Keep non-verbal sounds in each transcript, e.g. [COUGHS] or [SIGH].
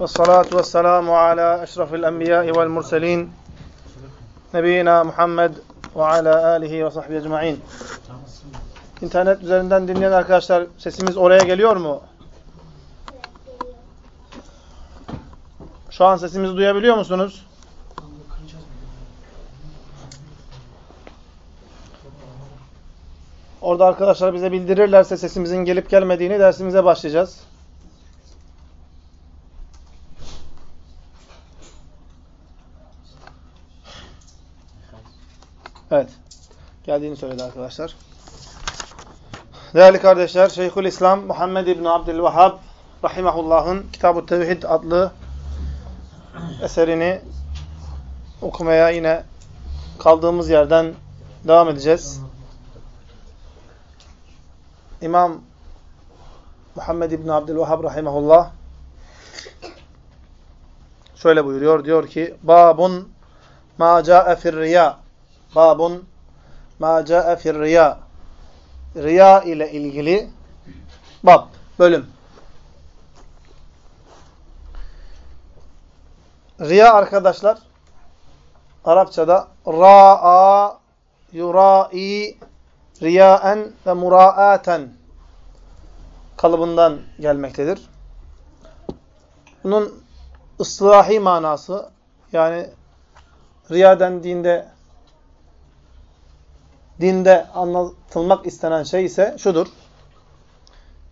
والصلاة والسلام على أشرف الأنبياء والمرسلين Nebiyina Muhammed ve ala alihi ve sahbihi ecma'in. İnternet üzerinden dinleyen arkadaşlar sesimiz oraya geliyor mu? Şu an sesimizi duyabiliyor musunuz? Orada arkadaşlar bize bildirirlerse sesimizin gelip gelmediğini dersimize başlayacağız. Evet. Geldiğini söyledi arkadaşlar. Değerli kardeşler, Şeyhül İslam Muhammed İbni Abdülvahhab Rahimahullah'ın Kitab-ı Tevhid adlı eserini okumaya yine kaldığımız yerden devam edeceğiz. İmam Muhammed İbni Abdülvahhab Rahimahullah şöyle buyuruyor. Diyor ki, Babun ma ca'e fir riya Babun ma ca'e fir riya. Riya ile ilgili bab, bölüm. Riya arkadaşlar Arapçada ra'a yura'i riyaen ve muraaten kalıbından gelmektedir. Bunun ıslahi manası yani riya dendiğinde dinde anlatılmak istenen şey ise şudur.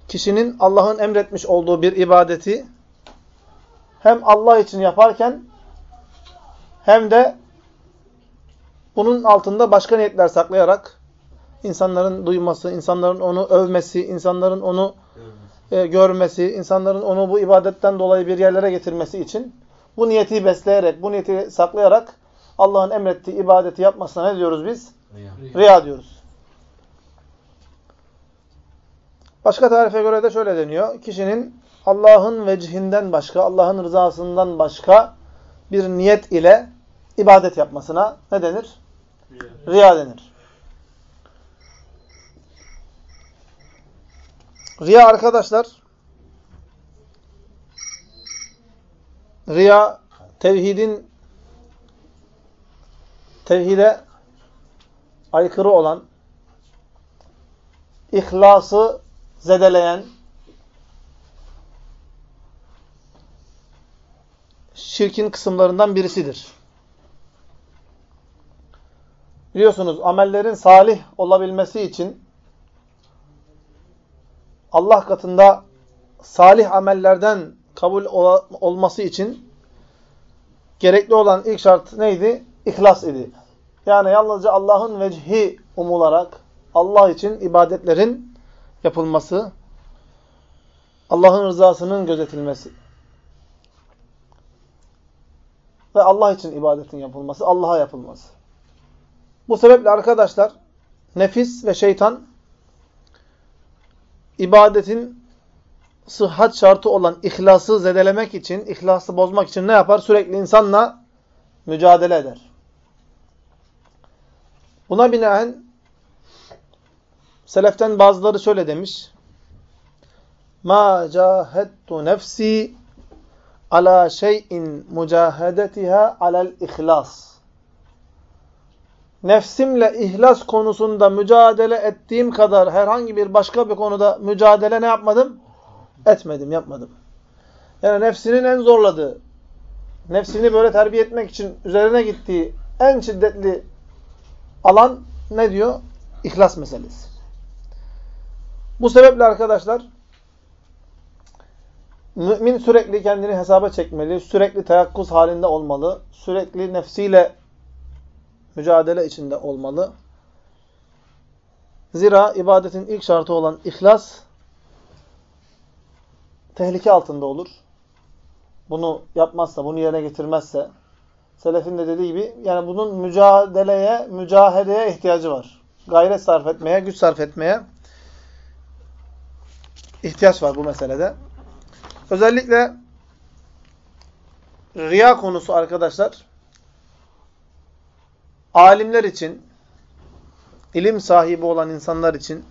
Kişinin Allah'ın emretmiş olduğu bir ibadeti hem Allah için yaparken hem de bunun altında başka niyetler saklayarak insanların duyması, insanların onu övmesi, insanların onu e, görmesi, insanların onu bu ibadetten dolayı bir yerlere getirmesi için bu niyeti besleyerek, bu niyeti saklayarak Allah'ın emrettiği ibadeti yapmasına ne diyoruz biz? Riya, Riya diyoruz. Başka tarife göre de şöyle deniyor. Kişinin Allah'ın vecihinden başka, Allah'ın rızasından başka bir niyet ile ibadet yapmasına ne denir? Riya, Riya denir. Riya arkadaşlar Riya tevhidin tevhide aykırı olan ihlası zedeleyen şirkin kısımlarından birisidir. Biliyorsunuz amellerin salih olabilmesi için Allah katında salih amellerden kabul olması için gerekli olan ilk şart neydi? İhlas idi. Yani yalnızca Allah'ın vecihi umularak Allah için ibadetlerin yapılması, Allah'ın rızasının gözetilmesi ve Allah için ibadetin yapılması, Allah'a yapılması. Bu sebeple arkadaşlar nefis ve şeytan ibadetin sıhhat şartı olan ihlası zedelemek için, ihlası bozmak için ne yapar? Sürekli insanla mücadele eder. Buna binaen seleften bazıları şöyle demiş. Ma cahedtu nefsi ala şeyin mucahedetiha alel ihlas. Nefsimle ihlas konusunda mücadele ettiğim kadar herhangi bir başka bir konuda mücadele ne yapmadım? Etmedim, yapmadım. Yani nefsinin en zorladığı, nefsini böyle terbiye etmek için üzerine gittiği en şiddetli alan ne diyor? İhlas meselesi. Bu sebeple arkadaşlar mümin sürekli kendini hesaba çekmeli, sürekli teyakkuz halinde olmalı, sürekli nefsiyle mücadele içinde olmalı. Zira ibadetin ilk şartı olan ihlas tehlike altında olur. Bunu yapmazsa, bunu yerine getirmezse Selefin de dediği gibi yani bunun mücadeleye, mücahedeye ihtiyacı var. Gayret sarf etmeye, güç sarf etmeye ihtiyaç var bu meselede. Özellikle riya konusu arkadaşlar alimler için, ilim sahibi olan insanlar için,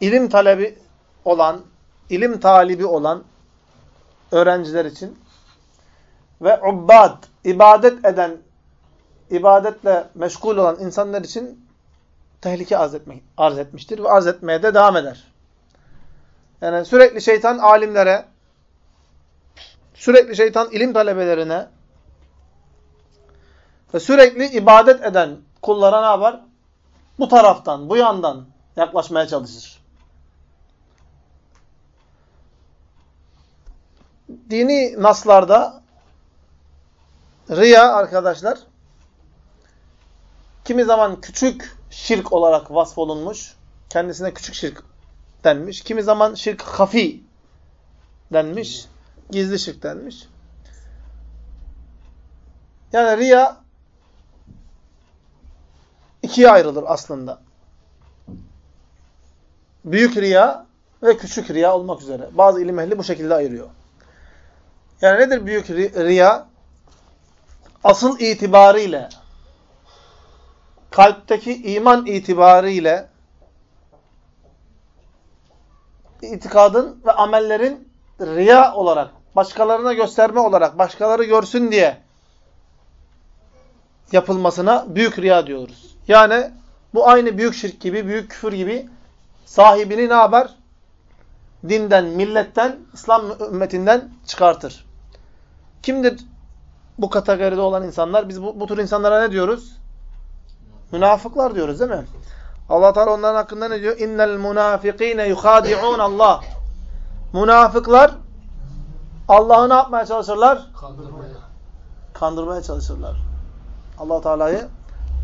ilim talebi olan, ilim talibi olan, öğrenciler için ve ubbad, ibadet eden, ibadetle meşgul olan insanlar için tehlike arz, etmek, arz etmiştir ve arz etmeye de devam eder. Yani sürekli şeytan alimlere, sürekli şeytan ilim talebelerine ve sürekli ibadet eden kullara ne yapar? Bu taraftan, bu yandan yaklaşmaya çalışır. Dini naslarda riya arkadaşlar kimi zaman küçük şirk olarak vasfolunmuş. Kendisine küçük şirk denmiş. Kimi zaman şirk hafi denmiş. Gizli şirk denmiş. Yani riya ikiye ayrılır aslında. Büyük riya ve küçük riya olmak üzere. Bazı ilim ehli bu şekilde ayırıyor. Yani nedir büyük riya? Asıl itibariyle, kalpteki iman itibariyle, itikadın ve amellerin riya olarak, başkalarına gösterme olarak, başkaları görsün diye yapılmasına büyük riya diyoruz. Yani bu aynı büyük şirk gibi, büyük küfür gibi sahibini ne yapar? Dinden, milletten, İslam ümmetinden çıkartır. Kimdir bu kategoride olan insanlar? Biz bu, bu tür insanlara ne diyoruz? Münafıklar diyoruz değil mi? Allah Teala onların hakkında ne diyor? İnnel munafikine yuhadi'un Allah. Münafıklar Allah'ı ne yapmaya çalışırlar? Kandırmaya. Kandırmaya çalışırlar. Allah Teala'yı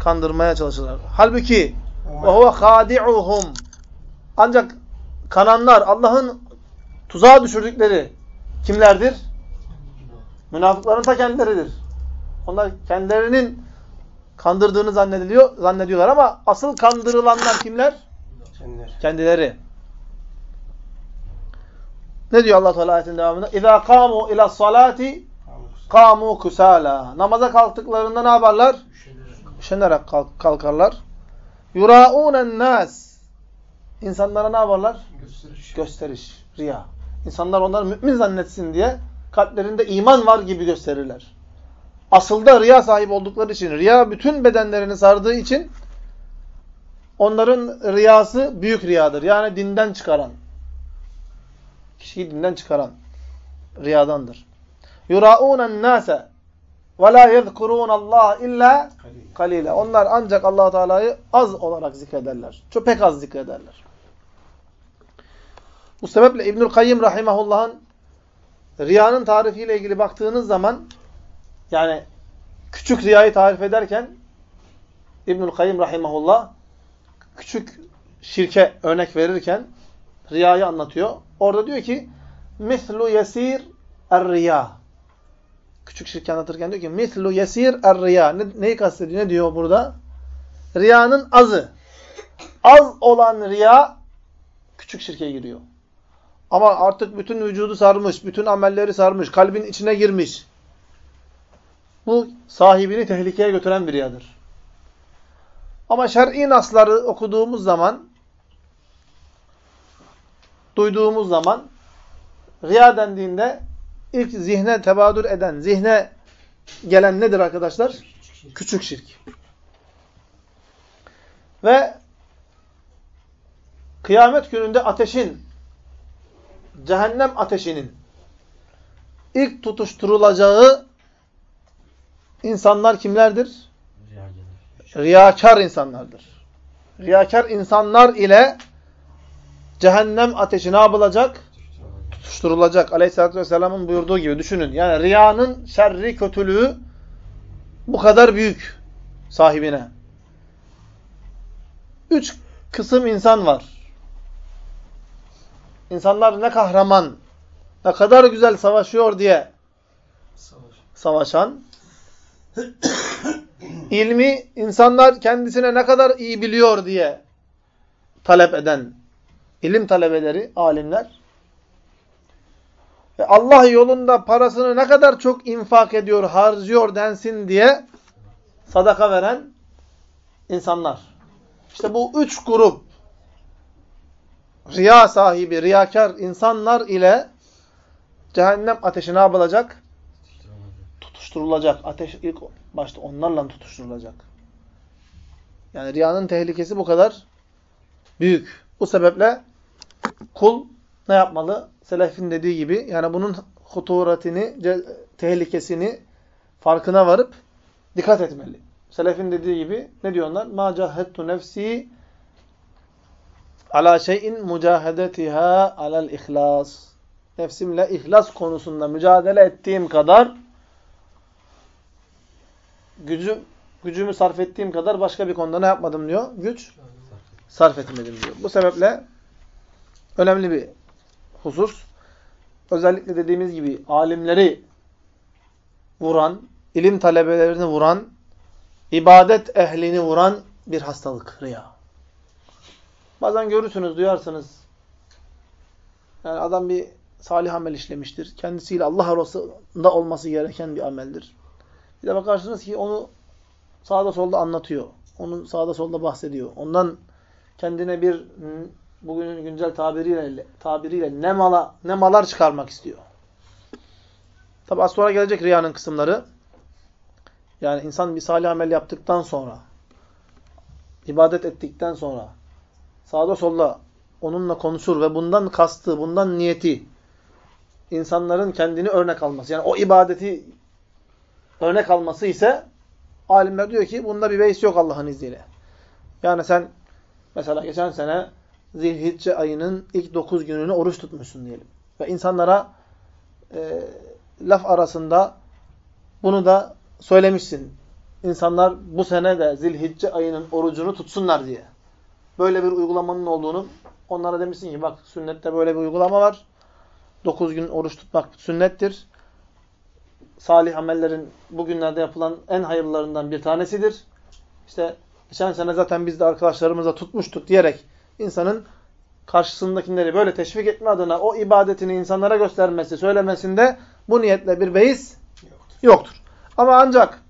kandırmaya çalışırlar. Halbuki ve huve khadi'uhum. Ancak kananlar Allah'ın tuzağa düşürdükleri kimlerdir? Münafıkların ta kendileridir. Onlar kendilerinin kandırdığını zannediliyor, zannediyorlar ama asıl kandırılanlar kimler? Kendileri. Kendileri. Ne diyor Allah Teala ayetin devamında? İza kamu ila salati kamu kusala. Namaza kalktıklarında ne yaparlar? Üşenerek kalk kalkarlar. Yuraunen nas. İnsanlara ne yaparlar? Gösteriş. Gösteriş, riya. İnsanlar onları mümin zannetsin diye kalplerinde iman var gibi gösterirler. Asılda riya sahibi oldukları için, riya bütün bedenlerini sardığı için onların riyası büyük riyadır. Yani dinden çıkaran. Kişiyi dinden çıkaran riyadandır. Yuraunen nase ve la yezkurun Allah illa kalile. Onlar ancak Allah Teala'yı az olarak zikrederler. Çok pek az zikrederler. Bu sebeple İbnül Kayyim rahimehullah'ın riyanın tarifiyle ilgili baktığınız zaman yani küçük riyayı tarif ederken İbnül Kayyim rahimehullah küçük şirke örnek verirken riyayı anlatıyor. Orada diyor ki mislu yesir er-riya. Küçük şirke anlatırken diyor ki mislu yesir er-riya. Ne, neyi kastediyor? Ne diyor burada? Riyanın azı. Az olan riya küçük şirke giriyor. Ama artık bütün vücudu sarmış, bütün amelleri sarmış, kalbin içine girmiş. Bu sahibini tehlikeye götüren bir riyadır. Ama şer'i nasları okuduğumuz zaman, duyduğumuz zaman, riya dendiğinde ilk zihne tebadür eden, zihne gelen nedir arkadaşlar? Küçük şirk. Ve kıyamet gününde ateşin, cehennem ateşinin ilk tutuşturulacağı insanlar kimlerdir? Riyakar insanlardır. Riyakar insanlar ile cehennem ateşi ne yapılacak? Tutuşturulacak. Aleyhisselatü Vesselam'ın buyurduğu gibi düşünün. Yani riyanın şerri, kötülüğü bu kadar büyük sahibine. Üç kısım insan var. İnsanlar ne kahraman, ne kadar güzel savaşıyor diye Savaş. savaşan, ilmi insanlar kendisine ne kadar iyi biliyor diye talep eden ilim talebeleri, alimler ve Allah yolunda parasını ne kadar çok infak ediyor, harcıyor densin diye sadaka veren insanlar. İşte bu üç grup riya sahibi, riyakar insanlar ile cehennem ateşi ne yapılacak? Tutuşturulacak. Ateş ilk başta onlarla tutuşturulacak. Yani riyanın tehlikesi bu kadar büyük. Bu sebeple kul ne yapmalı? Selefin dediği gibi yani bunun huturatini, tehlikesini farkına varıp dikkat etmeli. Selefin dediği gibi ne diyorlar? Ma cahettu nefsi ala şeyin mucahedetiha alel ihlas. Nefsimle ihlas konusunda mücadele ettiğim kadar gücü, gücümü sarf ettiğim kadar başka bir konuda ne yapmadım diyor? Güç sarf etmedim diyor. Bu sebeple önemli bir husus. Özellikle dediğimiz gibi alimleri vuran, ilim talebelerini vuran, ibadet ehlini vuran bir hastalık riya. Bazen görürsünüz, duyarsınız. Yani adam bir salih amel işlemiştir. Kendisiyle Allah arasında olması gereken bir ameldir. Bir de bakarsınız ki onu sağda solda anlatıyor. Onu sağda solda bahsediyor. Ondan kendine bir bugünün güncel tabiriyle tabiriyle ne mala ne malar çıkarmak istiyor. Tabi az sonra gelecek riyanın kısımları. Yani insan bir salih amel yaptıktan sonra ibadet ettikten sonra sağda solda onunla konuşur ve bundan kastı, bundan niyeti insanların kendini örnek alması. Yani o ibadeti örnek alması ise alimler diyor ki bunda bir beis yok Allah'ın izniyle. Yani sen mesela geçen sene Zilhicce ayının ilk 9 gününü oruç tutmuşsun diyelim. Ve insanlara e, laf arasında bunu da söylemişsin. İnsanlar bu sene de Zilhicce ayının orucunu tutsunlar diye. Böyle bir uygulamanın olduğunu onlara demişsin ki bak sünnette böyle bir uygulama var. 9 gün oruç tutmak sünnettir. Salih amellerin bugünlerde yapılan en hayırlılarından bir tanesidir. İşte geçen sene zaten biz de arkadaşlarımızla tutmuştuk diyerek insanın karşısındakileri böyle teşvik etme adına o ibadetini insanlara göstermesi, söylemesinde bu niyetle bir beis yoktur. yoktur. Ama ancak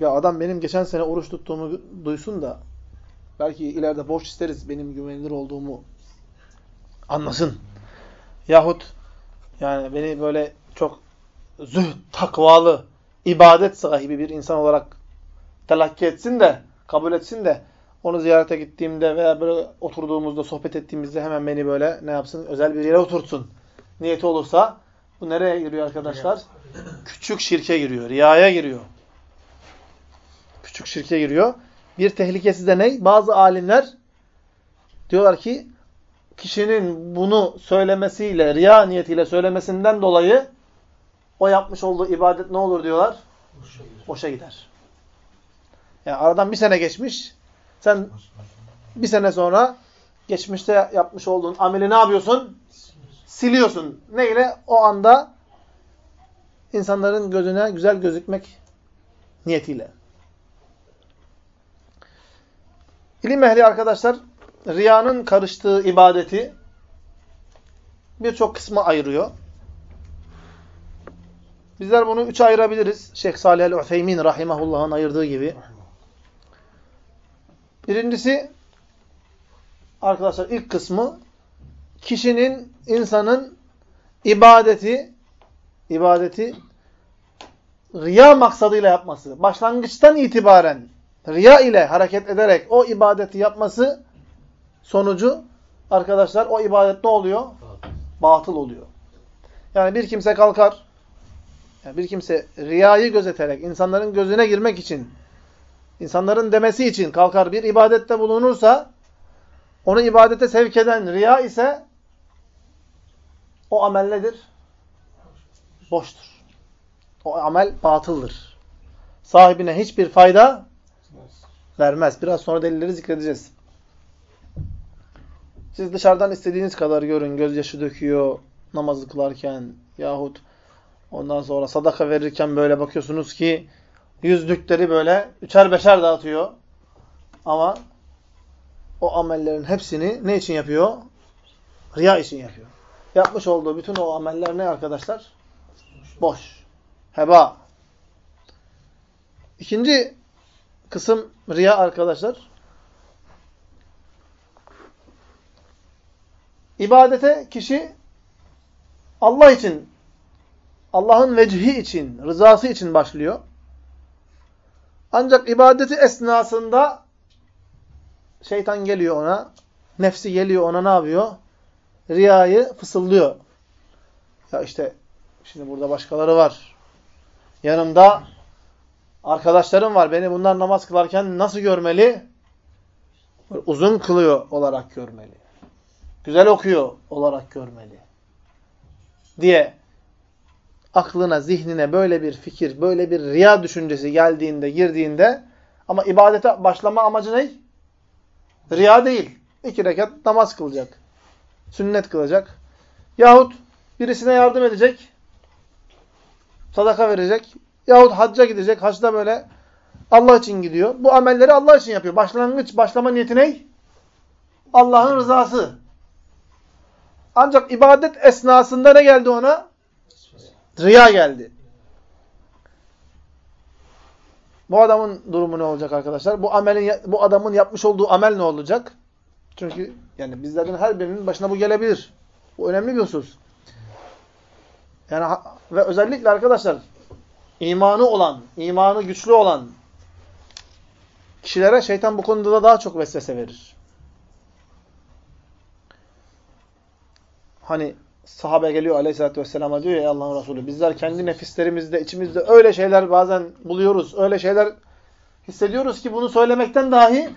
ya adam benim geçen sene oruç tuttuğumu duysun da belki ileride borç isteriz benim güvenilir olduğumu anlasın. Yahut yani beni böyle çok zühd, takvalı, ibadet sahibi bir insan olarak telakki etsin de, kabul etsin de onu ziyarete gittiğimde veya böyle oturduğumuzda, sohbet ettiğimizde hemen beni böyle ne yapsın? Özel bir yere oturtsun. Niyeti olursa bu nereye giriyor arkadaşlar? Küçük şirke giriyor, riyaya giriyor. Küçük şirke giriyor. Bir tehlikesi de ne? Bazı alimler diyorlar ki kişinin bunu söylemesiyle, riya niyetiyle söylemesinden dolayı o yapmış olduğu ibadet ne olur diyorlar? Boşa gider. Boşa gider. Yani aradan bir sene geçmiş. Sen bir sene sonra geçmişte yapmış olduğun ameli ne yapıyorsun? Siliyorsun. Neyle? O anda insanların gözüne güzel gözükmek niyetiyle. İlim ehli arkadaşlar riyanın karıştığı ibadeti birçok kısma ayırıyor. Bizler bunu üçe ayırabiliriz. Şeyh Salih el-Utheymin rahimahullah'ın ayırdığı gibi. Birincisi arkadaşlar ilk kısmı kişinin, insanın ibadeti ibadeti riya maksadıyla yapması. Başlangıçtan itibaren riya ile hareket ederek o ibadeti yapması sonucu arkadaşlar o ibadet ne oluyor? Batıl oluyor. Yani bir kimse kalkar, yani bir kimse riyayı gözeterek, insanların gözüne girmek için, insanların demesi için kalkar bir ibadette bulunursa, onu ibadete sevk eden riya ise o amel nedir? Boştur. O amel batıldır. Sahibine hiçbir fayda vermez. Biraz sonra delilleri zikredeceğiz. Siz dışarıdan istediğiniz kadar görün. Gözyaşı döküyor namazı kılarken yahut ondan sonra sadaka verirken böyle bakıyorsunuz ki yüzlükleri böyle üçer beşer dağıtıyor. Ama o amellerin hepsini ne için yapıyor? Riya için yapıyor. Yapmış olduğu bütün o ameller ne arkadaşlar? Boş. Heba. İkinci kısım riya arkadaşlar. İbadete kişi Allah için, Allah'ın vecihi için, rızası için başlıyor. Ancak ibadeti esnasında şeytan geliyor ona, nefsi geliyor ona ne yapıyor? Riyayı fısıldıyor. Ya işte şimdi burada başkaları var. Yanımda arkadaşlarım var. Beni bunlar namaz kılarken nasıl görmeli? Uzun kılıyor olarak görmeli. Güzel okuyor olarak görmeli. Diye aklına, zihnine böyle bir fikir, böyle bir riya düşüncesi geldiğinde, girdiğinde ama ibadete başlama amacı ne? Riya değil. İki rekat namaz kılacak. Sünnet kılacak. Yahut birisine yardım edecek. Sadaka verecek. Yahut hacca gidecek. Hacda böyle Allah için gidiyor. Bu amelleri Allah için yapıyor. Başlangıç, başlama niyeti ne? Allah'ın rızası. Ancak ibadet esnasında ne geldi ona? Riya geldi. Bu adamın durumu ne olacak arkadaşlar? Bu amelin bu adamın yapmış olduğu amel ne olacak? Çünkü yani bizlerden her birinin başına bu gelebilir. Bu önemli bir husus. Yani ve özellikle arkadaşlar imanı olan, imanı güçlü olan kişilere şeytan bu konuda da daha çok vesvese verir. Hani sahabe geliyor aleyhissalatü vesselam'a diyor ya Allah'ın Resulü bizler kendi nefislerimizde, içimizde öyle şeyler bazen buluyoruz, öyle şeyler hissediyoruz ki bunu söylemekten dahi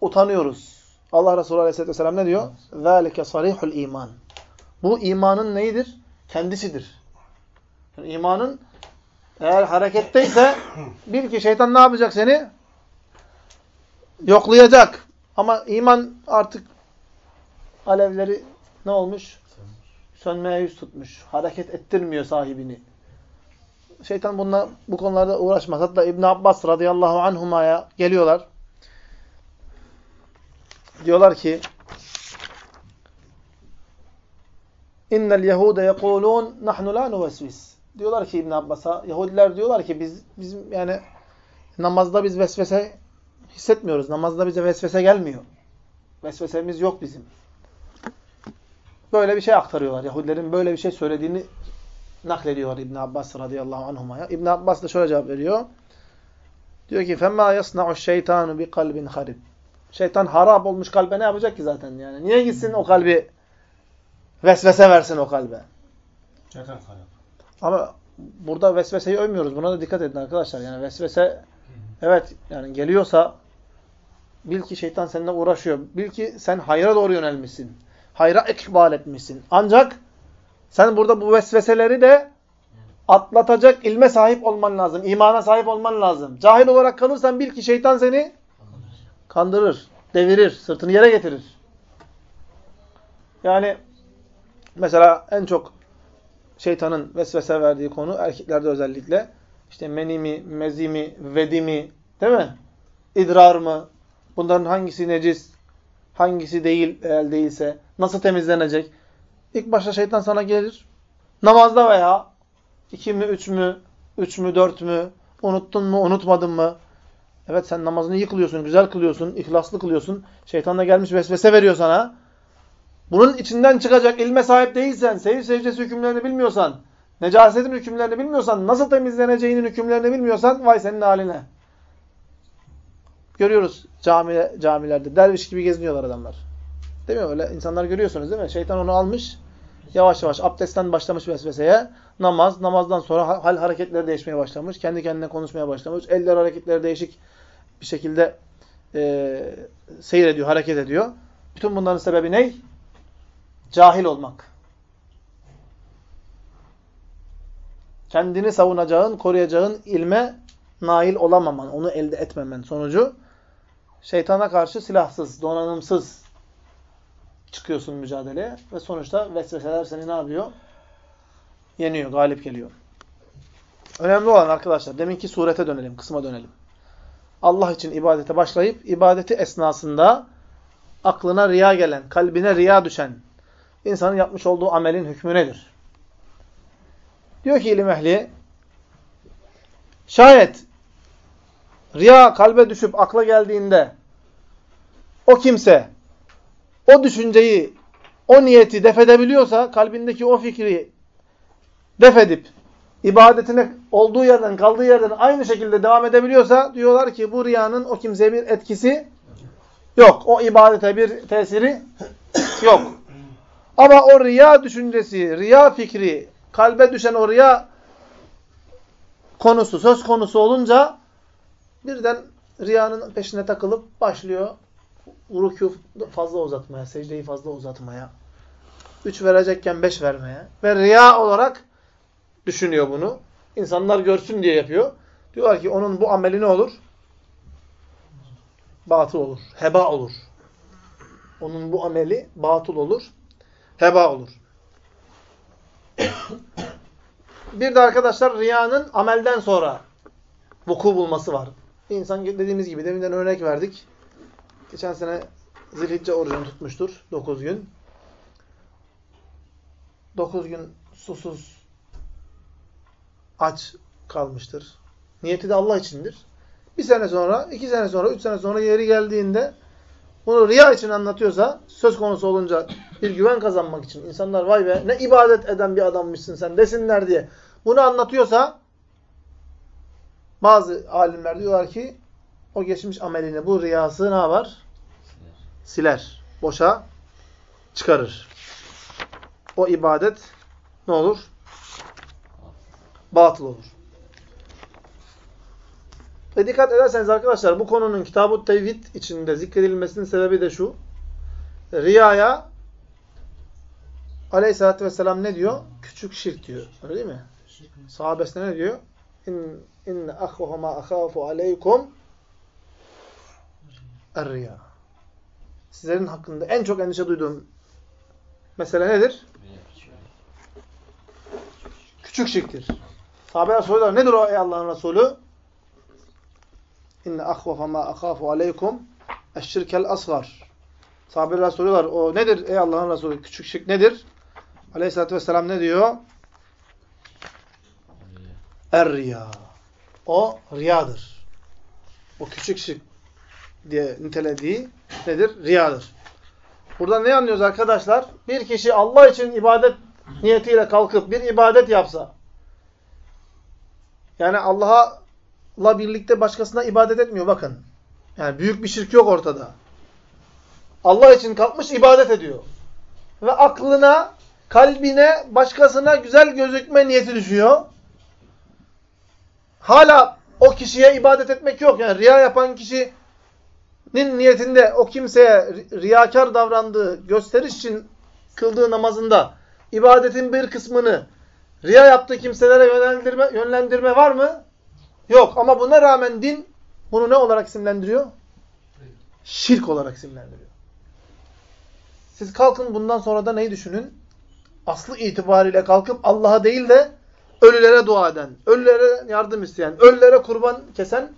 utanıyoruz. Allah Resulü aleyhissalatü vesselam ne diyor? ذَٰلِكَ صَرِيحُ iman. Bu imanın neyidir? Kendisidir. Yani imanın eğer hareketteyse bil ki şeytan ne yapacak seni? Yoklayacak. Ama iman artık alevleri ne olmuş? Sönmeye yüz tutmuş. Hareket ettirmiyor sahibini. Şeytan bununla, bu konularda uğraşmaz. Hatta İbn Abbas radıyallahu anhuma'ya geliyorlar. Diyorlar ki İnnel Yehude yekulun nahnu la nuvesvis Diyorlar ki İbn Abbas'a, Yahudiler diyorlar ki biz bizim yani namazda biz vesvese hissetmiyoruz. Namazda bize vesvese gelmiyor. Vesvesemiz yok bizim. Böyle bir şey aktarıyorlar. Yahudilerin böyle bir şey söylediğini naklediyorlar İbn Abbas radıyallahu anhuma'ya. İbn Abbas da şöyle cevap veriyor. Diyor ki فَمَا يَصْنَعُ الشَّيْطَانُ بِقَلْبٍ harib. Şeytan harap olmuş kalbe ne yapacak ki zaten yani? Niye gitsin o kalbi vesvese versin o kalbe? Şeytan harap. Ama burada vesveseyi övmüyoruz. Buna da dikkat edin arkadaşlar. Yani vesvese evet yani geliyorsa bil ki şeytan seninle uğraşıyor. Bil ki sen hayra doğru yönelmişsin. Hayra ikbal etmişsin. Ancak sen burada bu vesveseleri de atlatacak ilme sahip olman lazım. imana sahip olman lazım. Cahil olarak kalırsan bil ki şeytan seni kandırır, devirir, sırtını yere getirir. Yani mesela en çok şeytanın vesvese verdiği konu erkeklerde özellikle işte menimi, mezimi, vedimi değil mi? İdrar mı? Bunların hangisi necis, hangisi değil eğer değilse nasıl temizlenecek? İlk başta şeytan sana gelir. Namazda veya iki mi, üç mü, üç mü, dört mü, unuttun mu, unutmadın mı? Evet sen namazını iyi kılıyorsun, güzel kılıyorsun, ihlaslı kılıyorsun. Şeytan da gelmiş vesvese veriyor sana. Bunun içinden çıkacak ilme sahip değilsen, seyir secdesi hükümlerini bilmiyorsan, necasetin hükümlerini bilmiyorsan, nasıl temizleneceğinin hükümlerini bilmiyorsan, vay senin haline. Görüyoruz cami, camilerde, derviş gibi geziniyorlar adamlar. Değil mi öyle? İnsanlar görüyorsunuz değil mi? Şeytan onu almış, yavaş yavaş abdestten başlamış vesveseye, namaz, namazdan sonra hal hareketleri değişmeye başlamış, kendi kendine konuşmaya başlamış, eller hareketleri değişik bir şekilde e, seyrediyor, hareket ediyor. Bütün bunların sebebi ne? Cahil olmak. Kendini savunacağın, koruyacağın ilme nail olamaman, onu elde etmemen sonucu şeytana karşı silahsız, donanımsız çıkıyorsun mücadeleye ve sonuçta vesveseler seni ne yapıyor? Yeniyor, galip geliyor. Önemli olan arkadaşlar, deminki surete dönelim, kısma dönelim. Allah için ibadete başlayıp, ibadeti esnasında aklına riya gelen, kalbine riya düşen, insanın yapmış olduğu amelin hükmü nedir? Diyor ki ilim ehli, şayet riya kalbe düşüp akla geldiğinde o kimse o düşünceyi o niyeti defedebiliyorsa, kalbindeki o fikri defedip, ibadetine olduğu yerden, kaldığı yerden aynı şekilde devam edebiliyorsa, diyorlar ki bu riyanın o kimseye bir etkisi yok. O ibadete bir tesiri yok. Ama o riya düşüncesi, riya fikri, kalbe düşen o riya konusu, söz konusu olunca birden riyanın peşine takılıp başlıyor ruku fazla uzatmaya, secdeyi fazla uzatmaya, üç verecekken beş vermeye ve riya olarak düşünüyor bunu. İnsanlar görsün diye yapıyor. Diyorlar ki onun bu ameli ne olur? Batıl olur, heba olur. Onun bu ameli batıl olur, heba olur. Bir de arkadaşlar riyanın amelden sonra vuku bulması var. İnsan dediğimiz gibi deminden örnek verdik. Geçen sene Zilhicce orucunu tutmuştur. 9 gün. 9 gün susuz aç kalmıştır. Niyeti de Allah içindir. Bir sene sonra, iki sene sonra, üç sene sonra yeri geldiğinde bunu riya için anlatıyorsa, söz konusu olunca bir güven kazanmak için insanlar vay be ne ibadet eden bir adammışsın sen desinler diye bunu anlatıyorsa bazı alimler diyorlar ki o geçmiş amelini, bu riyası ne yapar? Siler. Boşa çıkarır. O ibadet ne olur? Batıl olur. Ve dikkat ederseniz arkadaşlar bu konunun Kitab-ı Tevhid içinde zikredilmesinin sebebi de şu. Riyaya Aleyhisselatü Vesselam ne diyor? Küçük şirk diyor. Öyle değil mi? Sahabesine ne diyor? İn, inne ahvahu ma akhafu aleykum er-riya. Sizlerin hakkında en çok endişe duyduğum mesele nedir? Küçük şirktir. Sahabeler soruyorlar. Nedir o ey Allah'ın Resulü? İnne ahvafa ma akhafu aleykum eşşirkel asgar. Sahabeler soruyorlar. O nedir ey Allah'ın Resulü? Küçük şirk nedir? Aleyhisselatü Vesselam ne diyor? Er-riya. O riyadır. O küçük şirk diye nitelediği nedir? Riyadır. Burada ne anlıyoruz arkadaşlar? Bir kişi Allah için ibadet niyetiyle kalkıp bir ibadet yapsa, yani Allah'la birlikte başkasına ibadet etmiyor bakın. Yani büyük bir şirk yok ortada. Allah için kalkmış ibadet ediyor. Ve aklına, kalbine, başkasına güzel gözükme niyeti düşüyor. Hala o kişiye ibadet etmek yok. Yani riya yapan kişinin niyetinde o kimseye riyakar davrandığı, gösteriş için kıldığı namazında ibadetin bir kısmını riya yaptığı kimselere yönlendirme, yönlendirme var mı? Yok. Ama buna rağmen din bunu ne olarak isimlendiriyor? Şirk olarak isimlendiriyor. Siz kalkın bundan sonra da neyi düşünün? Aslı itibariyle kalkıp Allah'a değil de ölülere dua eden, ölülere yardım isteyen, ölülere kurban kesen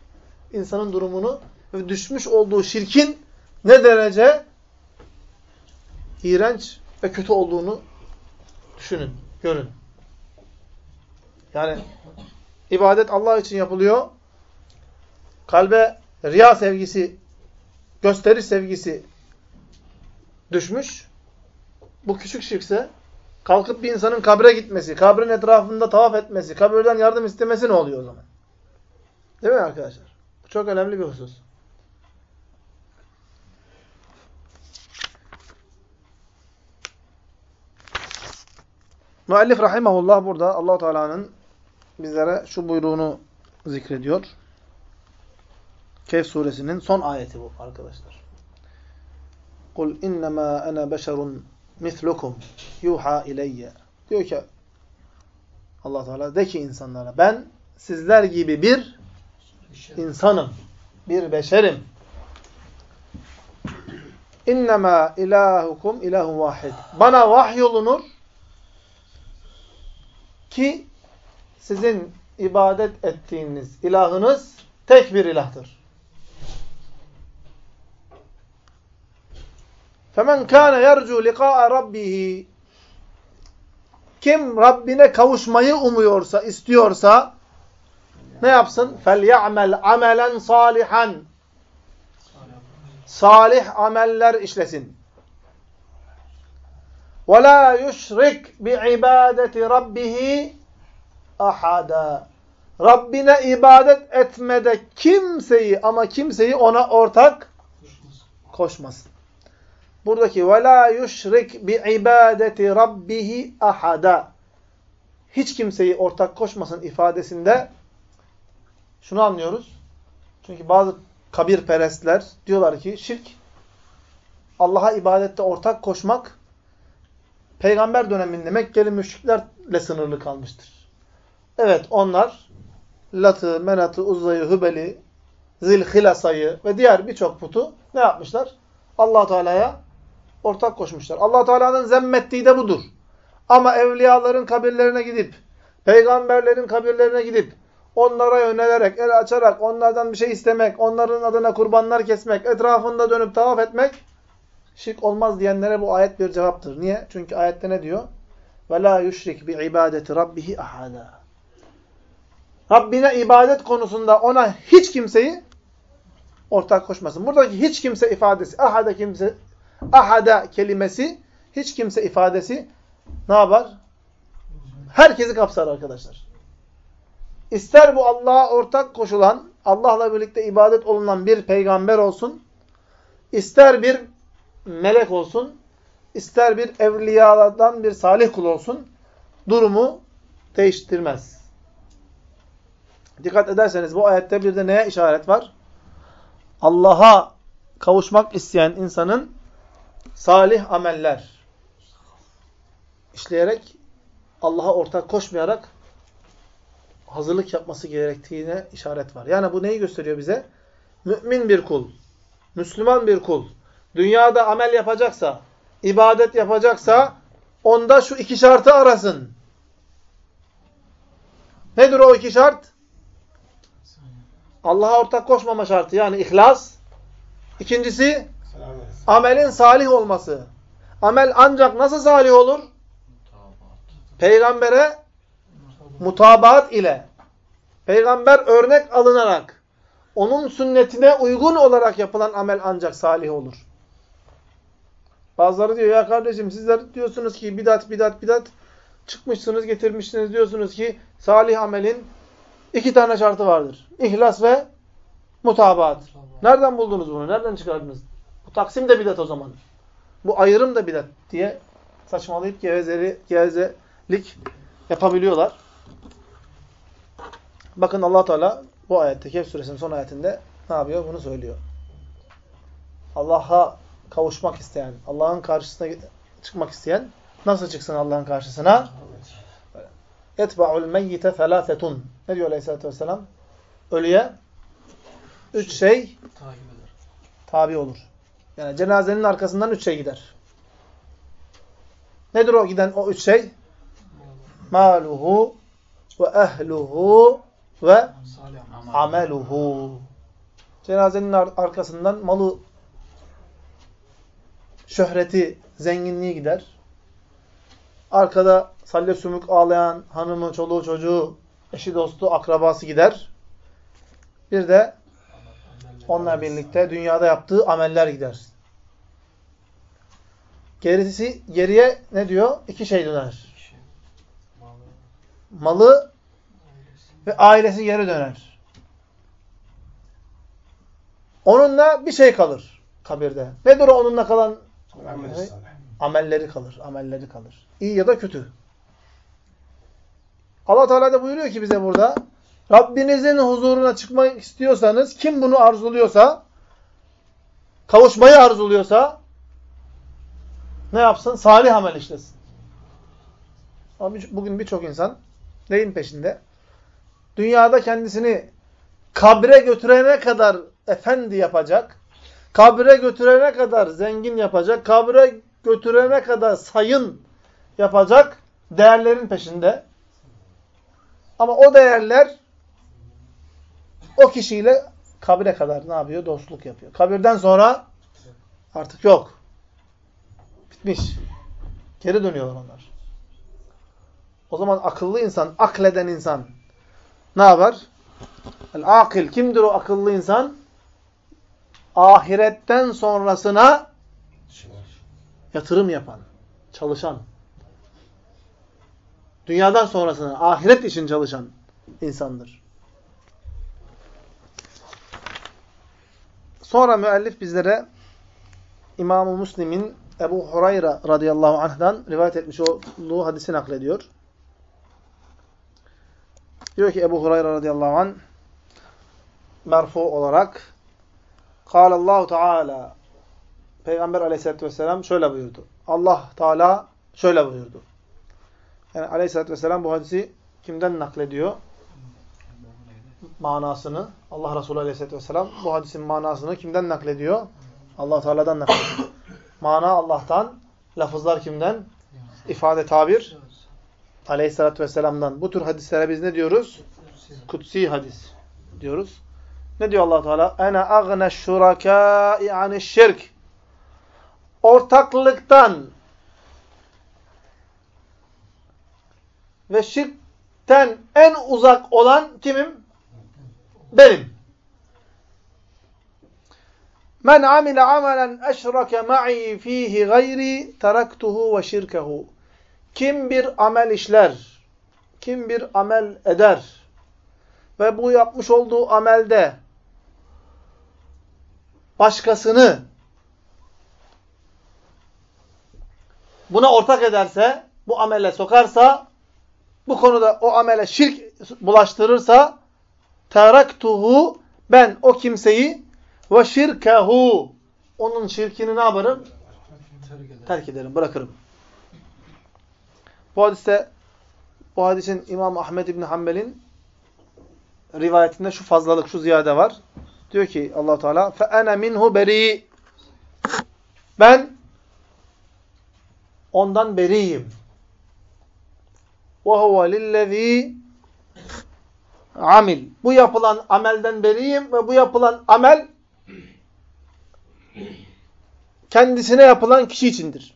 insanın durumunu ve düşmüş olduğu şirkin ne derece iğrenç ve kötü olduğunu düşünün, görün. Yani ibadet Allah için yapılıyor. Kalbe riya sevgisi, gösteriş sevgisi düşmüş. Bu küçük şirkse kalkıp bir insanın kabre gitmesi, kabrin etrafında tavaf etmesi, kabirden yardım istemesi ne oluyor o zaman? Değil mi arkadaşlar? Bu çok önemli bir husus. Müellif rahimahullah burada allah Teala'nın bizlere şu buyruğunu zikrediyor. Kehf suresinin son ayeti bu arkadaşlar. Kul innema ana beşerun mislukum yuha ileyye. Diyor ki Allah Teala de ki insanlara ben sizler gibi bir insanım. Bir beşerim. İnnemâ ilahukum ilahun vahid. Bana vahyolunur ki sizin ibadet ettiğiniz ilahınız tek bir ilahtır. Femen kana yercu liqa'a rabbih Kim Rabbine kavuşmayı umuyorsa, istiyorsa ne yapsın? Fel ya'mel amelen salihan. Salih ameller işlesin. Ve la yushrik bi ibadeti rabbih ahada. Rabbine ibadet etmede kimseyi ama kimseyi ona ortak koşmasın. Buradaki ve la yuşrik bi ibadeti rabbihi ahada. Hiç kimseyi ortak koşmasın ifadesinde şunu anlıyoruz. Çünkü bazı kabir perestler diyorlar ki şirk Allah'a ibadette ortak koşmak peygamber döneminde Mekkeli müşriklerle sınırlı kalmıştır. Evet onlar Lat'ı, Menat'ı, Uzza'yı, Hübel'i, Zilhilasa'yı ve diğer birçok putu ne yapmışlar? allah Teala'ya ortak koşmuşlar. allah Teala'nın zemmettiği de budur. Ama evliyaların kabirlerine gidip, peygamberlerin kabirlerine gidip, onlara yönelerek, el açarak, onlardan bir şey istemek, onların adına kurbanlar kesmek, etrafında dönüp tavaf etmek, şirk olmaz diyenlere bu ayet bir cevaptır. Niye? Çünkü ayette ne diyor? وَلَا يُشْرِكْ بِعِبَادَةِ رَبِّهِ أَحَدًا Rabbine ibadet konusunda ona hiç kimseyi ortak koşmasın. Buradaki hiç kimse ifadesi, ahada kimse, ahada kelimesi, hiç kimse ifadesi ne yapar? Herkesi kapsar arkadaşlar. İster bu Allah'a ortak koşulan, Allah'la birlikte ibadet olunan bir peygamber olsun, ister bir melek olsun, ister bir evliyalardan bir salih kul olsun, durumu değiştirmez. Dikkat ederseniz bu ayette bir de neye işaret var? Allah'a kavuşmak isteyen insanın salih ameller işleyerek Allah'a ortak koşmayarak hazırlık yapması gerektiğine işaret var. Yani bu neyi gösteriyor bize? Mümin bir kul, Müslüman bir kul, dünyada amel yapacaksa, ibadet yapacaksa, onda şu iki şartı arasın. Nedir o iki şart? Allah'a ortak koşmama şartı yani ihlas. İkincisi amelin salih olması. Amel ancak nasıl salih olur? Peygambere mutabaat ile. Peygamber örnek alınarak onun sünnetine uygun olarak yapılan amel ancak salih olur. Bazıları diyor ya kardeşim sizler diyorsunuz ki bidat bidat bidat çıkmışsınız getirmişsiniz diyorsunuz ki salih amelin iki tane şartı vardır. İhlas ve mutabaat. Nereden buldunuz bunu? Nereden çıkardınız? Bu taksim de bidat o zaman. Bu ayrım da bidat diye saçmalayıp gevezeli, gevezelik yapabiliyorlar. Bakın allah Teala bu ayette, Kehf suresinin son ayetinde ne yapıyor? Bunu söylüyor. Allah'a kavuşmak isteyen, Allah'ın karşısına çıkmak isteyen nasıl çıksın Allah'ın karşısına? Etba'ul meyyite felâfetun. Ne diyor Aleyhisselatü Vesselam? Ölüye üç şey tabi olur. Yani cenazenin arkasından üç şey gider. Nedir o giden o üç şey? Maluhu ve ehluhu ve ameluhu. Cenazenin arkasından malı, şöhreti, zenginliği gider. Arkada salle sümük ağlayan hanımı, çoluğu, çocuğu, eşi, dostu, akrabası gider. Bir de onunla birlikte dünyada yaptığı ameller gider. Gerisi, geriye ne diyor? İki şey döner. Malı ve ailesi geri döner. Onunla bir şey kalır kabirde. Nedir o onunla kalan? Amelleri kalır. Amelleri kalır. İyi ya da kötü. Allah Teala da buyuruyor ki bize burada Rabbinizin huzuruna çıkmak istiyorsanız kim bunu arzuluyorsa kavuşmayı arzuluyorsa ne yapsın? Salih amel işlesin. Ama bugün birçok insan neyin peşinde? Dünyada kendisini kabre götürene kadar efendi yapacak, kabre götürene kadar zengin yapacak, kabre götürene kadar sayın yapacak değerlerin peşinde. Ama o değerler o kişiyle kabire kadar ne yapıyor? Dostluk yapıyor. Kabirden sonra artık yok. Bitmiş. Geri dönüyorlar onlar. O zaman akıllı insan, akleden insan ne yapar? El-akil kimdir o akıllı insan? Ahiretten sonrasına yatırım yapan. çalışan dünyadan sonrasını, ahiret için çalışan insandır. Sonra müellif bizlere İmam-ı Müslim'in Ebu Hurayra radıyallahu anh'dan rivayet etmiş olduğu hadisi naklediyor. Diyor ki Ebu Hurayra radıyallahu anh merfu olarak Kâle Allahu Teala Peygamber aleyhissalatü vesselam şöyle buyurdu. Allah Teala şöyle buyurdu. Yani aleyhissalatü vesselam bu hadisi kimden naklediyor? Manasını Allah Resulü aleyhissalatü vesselam bu hadisin manasını kimden naklediyor? Allah Teala'dan naklediyor. Mana Allah'tan, lafızlar kimden? İfade tabir aleyhissalatü vesselam'dan. Bu tür hadislere biz ne diyoruz? Kutsi hadis diyoruz. Ne diyor Allah Teala? Ene agne şurakâi aniş şirk. Ortaklıktan ve şirkten en uzak olan kimim? Benim. Men amile amelen eşrake ma'i fihi gayri teraktuhu ve şirkehu. Kim bir amel işler, kim bir amel eder ve bu yapmış olduğu amelde başkasını buna ortak ederse, bu amele sokarsa, bu konuda o amele şirk bulaştırırsa teraktuhu ben o kimseyi ve şirkehu onun şirkini ne yaparım? Terk ederim, Terk ederim bırakırım. Bu hadiste bu hadisin İmam Ahmed İbni Hanbel'in rivayetinde şu fazlalık, şu ziyade var. Diyor ki allah Teala fe ene minhu beri ben ondan beriyim. وَهُوَ لِلَّذ۪ي amil. Bu yapılan amelden beriyim ve bu yapılan amel kendisine yapılan kişi içindir.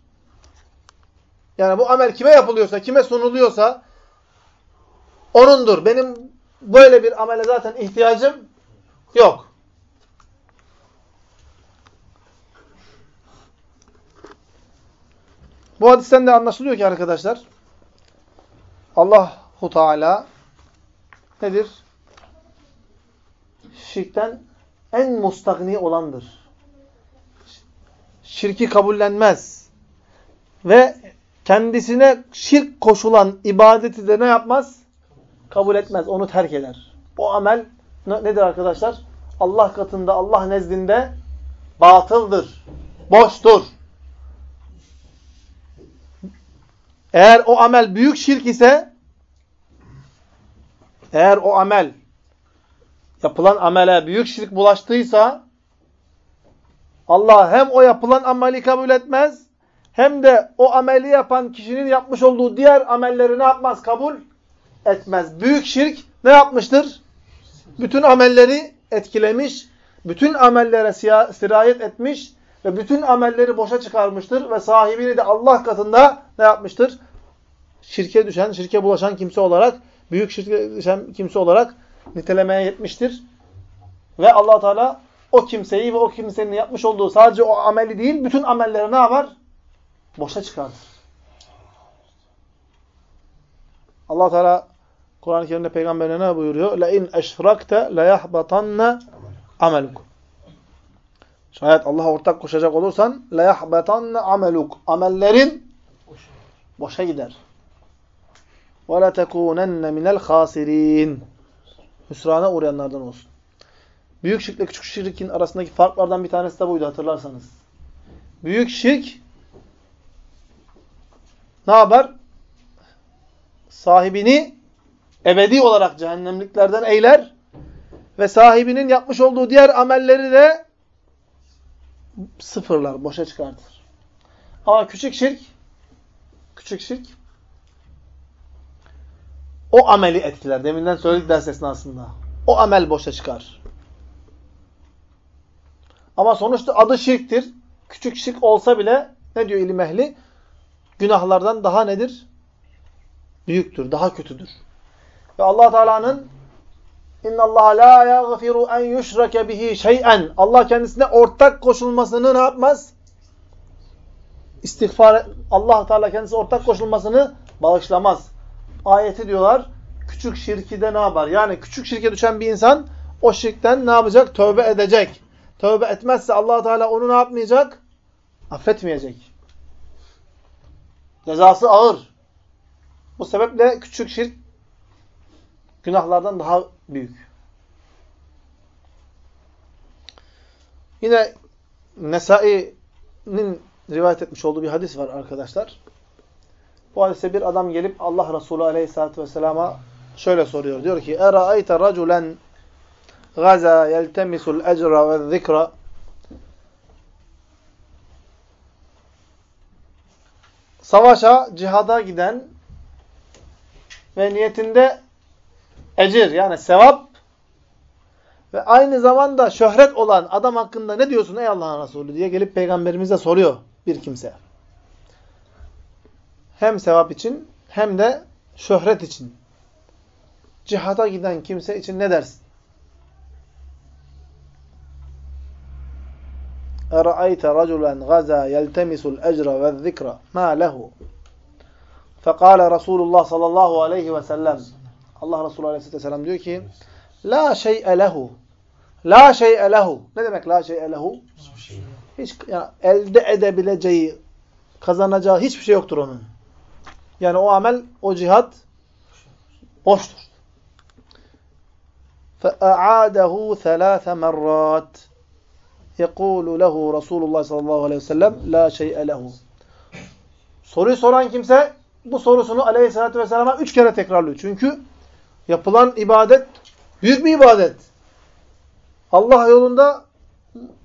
Yani bu amel kime yapılıyorsa, kime sunuluyorsa onundur. Benim böyle bir amele zaten ihtiyacım yok. Bu hadisten de anlaşılıyor ki arkadaşlar Allahu Teala nedir? Şirkten en mustagni olandır. Şirki kabullenmez. Ve kendisine şirk koşulan ibadeti de ne yapmaz? Kabul etmez. Onu terk eder. O amel nedir arkadaşlar? Allah katında, Allah nezdinde batıldır. Boştur. Eğer o amel büyük şirk ise eğer o amel yapılan amele büyük şirk bulaştıysa Allah hem o yapılan ameli kabul etmez hem de o ameli yapan kişinin yapmış olduğu diğer amelleri ne yapmaz? Kabul etmez. Büyük şirk ne yapmıştır? Bütün amelleri etkilemiş, bütün amellere sirayet etmiş ve bütün amelleri boşa çıkarmıştır ve sahibini de Allah katında ne yapmıştır? Şirke düşen, şirke bulaşan kimse olarak, büyük şirke düşen kimse olarak nitelemeye yetmiştir. Ve allah Teala o kimseyi ve o kimsenin yapmış olduğu sadece o ameli değil, bütün amelleri ne yapar? Boşa çıkartır. allah Teala Kur'an-ı Kerim'de peygamberine ne buyuruyor? لَاِنْ اَشْرَكْتَ لَيَحْبَطَنَّ ameluk. Şayet Allah'a ortak koşacak olursan la yahbatanna ameluk. Amellerin boşa gider. Ve la tekunenne minel hasirin. Hüsrana uğrayanlardan olsun. Büyük şirkle küçük şirkin arasındaki farklardan bir tanesi de buydu hatırlarsanız. Büyük şirk ne yapar? Sahibini ebedi olarak cehennemliklerden eyler ve sahibinin yapmış olduğu diğer amelleri de sıfırlar, boşa çıkartır. Ama küçük şirk küçük şirk o ameli etkiler. Deminden söyledik ders esnasında. O amel boşa çıkar. Ama sonuçta adı şirktir. Küçük şirk olsa bile ne diyor ilim ehli? Günahlardan daha nedir? Büyüktür, daha kötüdür. Ve Allah Teala'nın İnna Allah la yaghfiru en yushrake bihi şey'en. Allah kendisine ortak koşulmasını ne yapmaz? istiğfar Allah Teala kendisi ortak koşulmasını bağışlamaz. Ayeti diyorlar küçük şirki de ne yapar? Yani küçük şirke düşen bir insan o şirkten ne yapacak? Tövbe edecek. Tövbe etmezse allah Teala onu ne yapmayacak? Affetmeyecek. Cezası ağır. Bu sebeple küçük şirk günahlardan daha büyük. Yine Nesai'nin rivayet etmiş olduğu bir hadis var arkadaşlar. Bu hadise bir adam gelip Allah Resulü Aleyhisselatü Vesselam'a şöyle soruyor. Diyor ki اَرَأَيْتَ رَجُلًا غَزَى يَلْتَمِسُ الْاَجْرَ وَالذِّكْرَ Savaşa, cihada giden ve niyetinde ecir yani sevap ve aynı zamanda şöhret olan adam hakkında ne diyorsun ey Allah'ın Resulü diye gelip peygamberimize soruyor bir kimse. Hem sevap için hem de şöhret için. Cihada giden kimse için ne dersin? اَرَأَيْتَ رَجُلًا غَزَى يَلْتَمِسُ الْاَجْرَ وَالذِّكْرَ مَا لَهُ فَقَالَ رَسُولُ اللّٰهِ sallallahu aleyhi ve sellem Allah Resulü aleyhisselatü vesselam diyor ki La şey'e lehu La şey'e lehu Ne demek la şey'e lehu? Hiç yani elde edebileceği, kazanacağı hiçbir şey yoktur onun. Yani o amel, o cihat boştur. فَاَعَادَهُ ثَلَاثَ مَرَّاتٍ يَقُولُ لَهُ رَسُولُ اللّٰهِ sallallahu aleyhi ve sellem لَا شَيْءَ لَهُ Soruyu soran kimse bu sorusunu aleyhissalatü vesselama üç kere tekrarlıyor. Çünkü yapılan ibadet büyük bir ibadet. Allah yolunda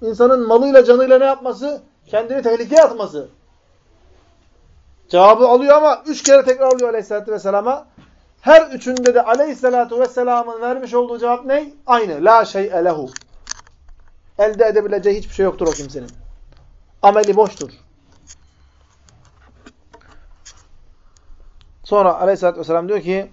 insanın malıyla canıyla ne yapması? Kendini tehlikeye atması. Cevabı alıyor ama üç kere tekrarlıyor aleyhissalatü vesselama. Her üçünde de aleyhissalatu vesselamın vermiş olduğu cevap ne? Aynı. La şey'e lehu. Elde edebileceği hiçbir şey yoktur o kimsenin. Ameli boştur. Sonra aleyhissalatü vesselam diyor ki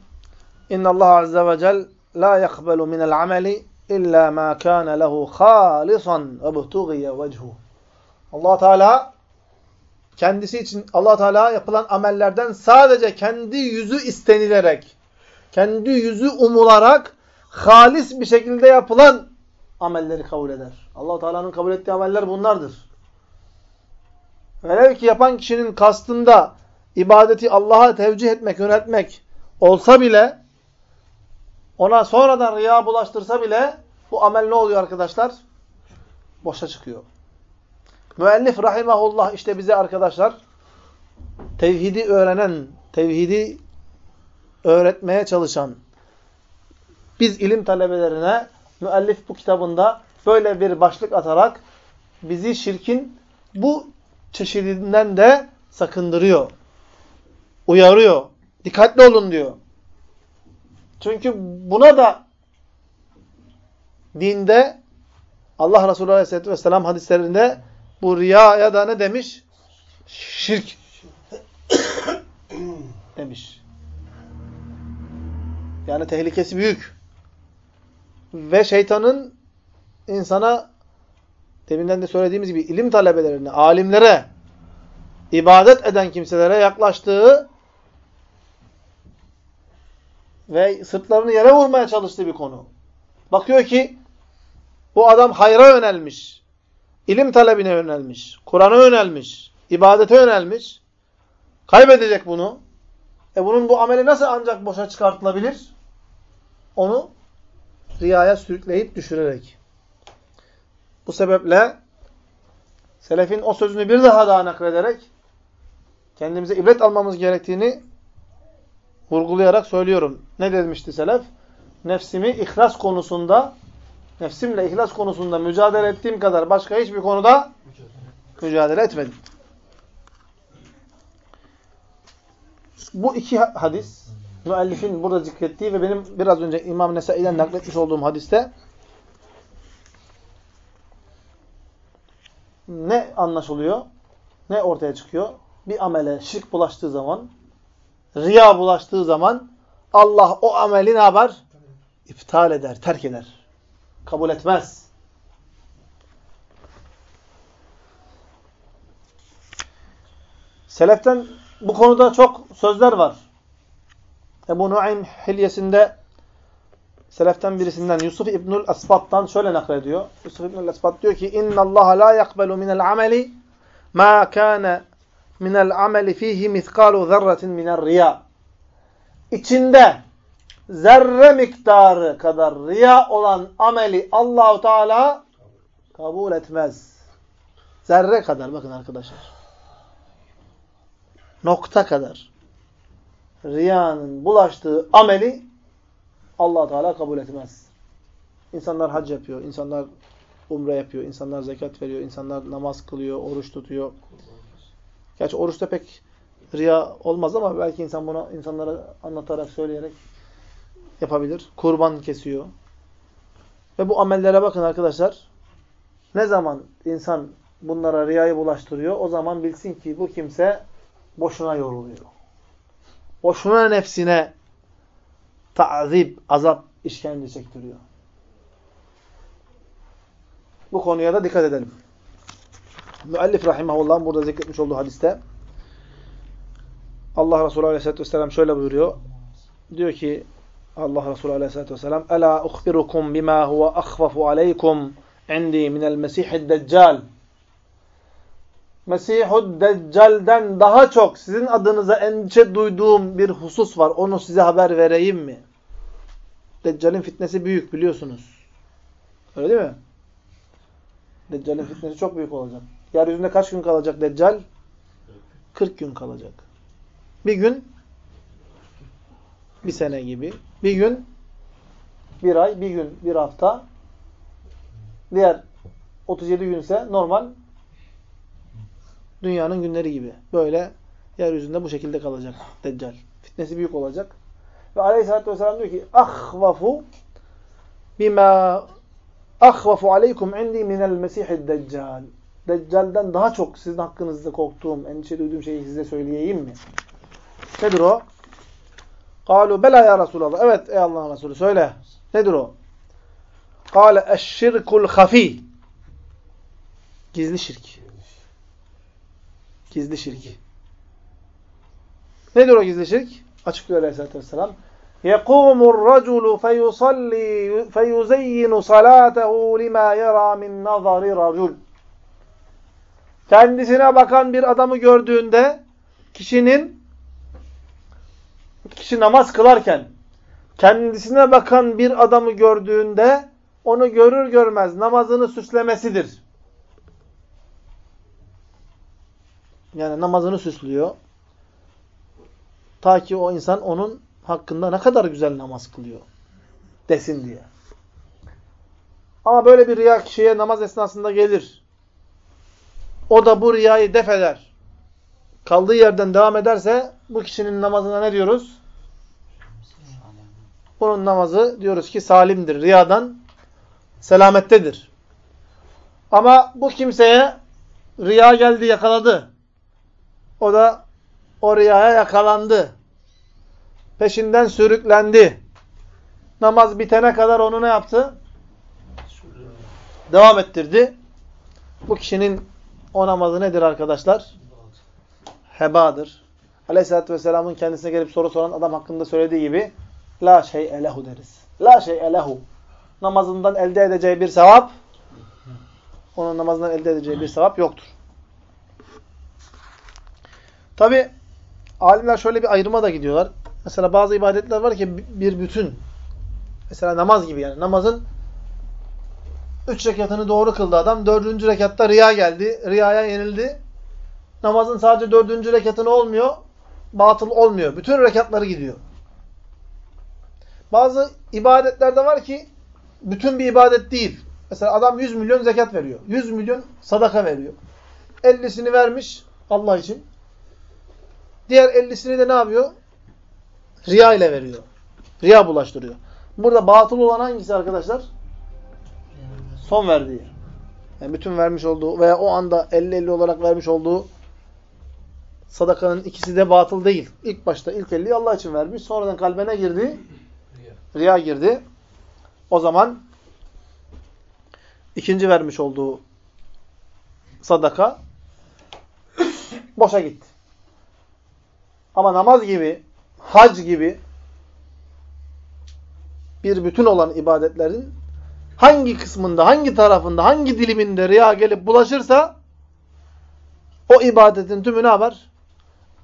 İnna Allah azze ve cel la yakbelu minel ameli illa ma kana lehu halisan ve buhtughiye vechu. Allah Teala kendisi için Allah Teala yapılan amellerden sadece kendi yüzü istenilerek, kendi yüzü umularak halis bir şekilde yapılan amelleri kabul eder. Allah Teala'nın kabul ettiği ameller bunlardır. Velev ki yapan kişinin kastında ibadeti Allah'a tevcih etmek, yönetmek olsa bile ona sonradan riya bulaştırsa bile bu amel ne oluyor arkadaşlar? Boşa çıkıyor. Müellif rahimahullah işte bize arkadaşlar tevhidi öğrenen, tevhidi öğretmeye çalışan biz ilim talebelerine müellif bu kitabında böyle bir başlık atarak bizi şirkin bu çeşidinden de sakındırıyor. Uyarıyor. Dikkatli olun diyor. Çünkü buna da dinde Allah Resulü Aleyhisselatü Vesselam hadislerinde bu riyaya da ne demiş? Şirk [COUGHS] demiş. Yani tehlikesi büyük. Ve şeytanın insana deminden de söylediğimiz gibi ilim talebelerine, alimlere, ibadet eden kimselere yaklaştığı ve sırtlarını yere vurmaya çalıştığı bir konu. Bakıyor ki bu adam hayra yönelmiş, ilim talebine yönelmiş, Kur'an'a yönelmiş, ibadete yönelmiş. Kaybedecek bunu. E bunun bu ameli nasıl ancak boşa çıkartılabilir? Onu riyaya sürükleyip düşürerek. Bu sebeple selefin o sözünü bir daha daha naklederek kendimize ibret almamız gerektiğini vurgulayarak söylüyorum. Ne demişti selef? Nefsimi ihlas konusunda nefsimle ihlas konusunda mücadele ettiğim kadar başka hiçbir konuda mücadele etmedim. Bu iki hadis müellifin burada zikrettiği ve benim biraz önce İmam Nesai'den nakletmiş olduğum hadiste ne anlaşılıyor? Ne ortaya çıkıyor? Bir amele şirk bulaştığı zaman, riya bulaştığı zaman Allah o ameli ne yapar? İptal eder, terk eder. Kabul etmez. Seleften bu konuda çok sözler var. Ebu Nuaym Hilyesinde Seleften birisinden Yusuf İbnül Asbat'tan şöyle naklediyor. Yusuf İbnül Asbat diyor ki İnna Allah la yakbelu minel ameli ma kana minel ameli fihi mithqalu zerratin minel riya. İçinde zerre miktarı kadar riya olan ameli Allahu Teala kabul etmez. Zerre kadar bakın arkadaşlar. Nokta kadar. Riyanın bulaştığı ameli allah Teala kabul etmez. İnsanlar hac yapıyor, insanlar umre yapıyor, insanlar zekat veriyor, insanlar namaz kılıyor, oruç tutuyor. Gerçi oruçta pek riya olmaz ama belki insan bunu insanlara anlatarak, söyleyerek yapabilir. Kurban kesiyor. Ve bu amellere bakın arkadaşlar. Ne zaman insan bunlara riyayı bulaştırıyor, o zaman bilsin ki bu kimse boşuna yoruluyor. Boşuna nefsine ta'zib, azap, işkence çektiriyor. Bu konuya da dikkat edelim. Müellif rahimahullah'ın burada zikretmiş olduğu hadiste Allah Resulü aleyhissalatü vesselam şöyle buyuruyor. Diyor ki Allah Resulü aleyhissalatü vesselam Ela uhbirukum bima huve akhfafu aleykum indi minel mesihid deccal Mesihud Deccal'den daha çok sizin adınıza endişe duyduğum bir husus var. Onu size haber vereyim mi? Deccal'in fitnesi büyük biliyorsunuz. Öyle değil mi? Deccal'in fitnesi çok büyük olacak. Yeryüzünde kaç gün kalacak Deccal? 40 gün kalacak. Bir gün bir sene gibi. Bir gün bir ay, bir gün bir hafta. Diğer 37 günse normal dünyanın günleri gibi. Böyle yeryüzünde bu şekilde kalacak Deccal. Fitnesi büyük olacak. Ve aleyhissalatü vesselam diyor ki ahvafu bima ahvafu aleykum indi minel mesihid deccal. Deccal'den daha çok sizin hakkınızda korktuğum, endişe duyduğum şeyi size söyleyeyim mi? Nedir o? Kalu bela ya Resulallah. Evet ey Allah'ın Resulü söyle. Nedir o? Kale eşşirkul hafi. Gizli şirk. Gizli şirk. Nedir o gizli şirk? Açıklıyor Aleyhisselatü Vesselam. يَقُومُ الرَّجُلُ فَيُصَلِّي فَيُزَيِّنُ صَلَاتَهُ لِمَا يَرَى مِنْ نَظَرِ رَجُلٍ Kendisine bakan bir adamı gördüğünde kişinin kişi namaz kılarken kendisine bakan bir adamı gördüğünde onu görür görmez namazını süslemesidir. Yani namazını süslüyor. Ta ki o insan onun hakkında ne kadar güzel namaz kılıyor desin diye. Ama böyle bir riya kişiye namaz esnasında gelir. O da bu riyayı def eder. Kaldığı yerden devam ederse bu kişinin namazına ne diyoruz? Bunun namazı diyoruz ki salimdir. Riyadan selamettedir. Ama bu kimseye riya geldi yakaladı. O da o riyaya yakalandı. Peşinden sürüklendi. Namaz bitene kadar onu ne yaptı? Devam ettirdi. Bu kişinin o namazı nedir arkadaşlar? Hebadır. Aleyhisselatü Vesselam'ın kendisine gelip soru soran adam hakkında söylediği gibi La şey elehu deriz. La şey elehu. Namazından elde edeceği bir sevap onun namazından elde edeceği bir sevap yoktur. Tabi alimler şöyle bir ayrıma da gidiyorlar. Mesela bazı ibadetler var ki bir bütün. Mesela namaz gibi yani. Namazın üç rekatını doğru kıldı adam. Dördüncü rekatta riya geldi. Riyaya yenildi. Namazın sadece dördüncü rekatını olmuyor. Batıl olmuyor. Bütün rekatları gidiyor. Bazı ibadetlerde var ki bütün bir ibadet değil. Mesela adam 100 milyon zekat veriyor. 100 milyon sadaka veriyor. 50'sini vermiş Allah için. Diğer 50'sini de ne yapıyor? Riya ile veriyor. Riya bulaştırıyor. Burada batıl olan hangisi arkadaşlar? Son verdiği. Yani bütün vermiş olduğu veya o anda 50-50 olarak vermiş olduğu sadakanın ikisi de batıl değil. İlk başta ilk 50'yi Allah için vermiş. Sonradan kalbine girdi. Riya girdi. O zaman ikinci vermiş olduğu sadaka boşa gitti. Ama namaz gibi, hac gibi bir bütün olan ibadetlerin hangi kısmında, hangi tarafında, hangi diliminde riya gelip bulaşırsa o ibadetin tümü ne yapar?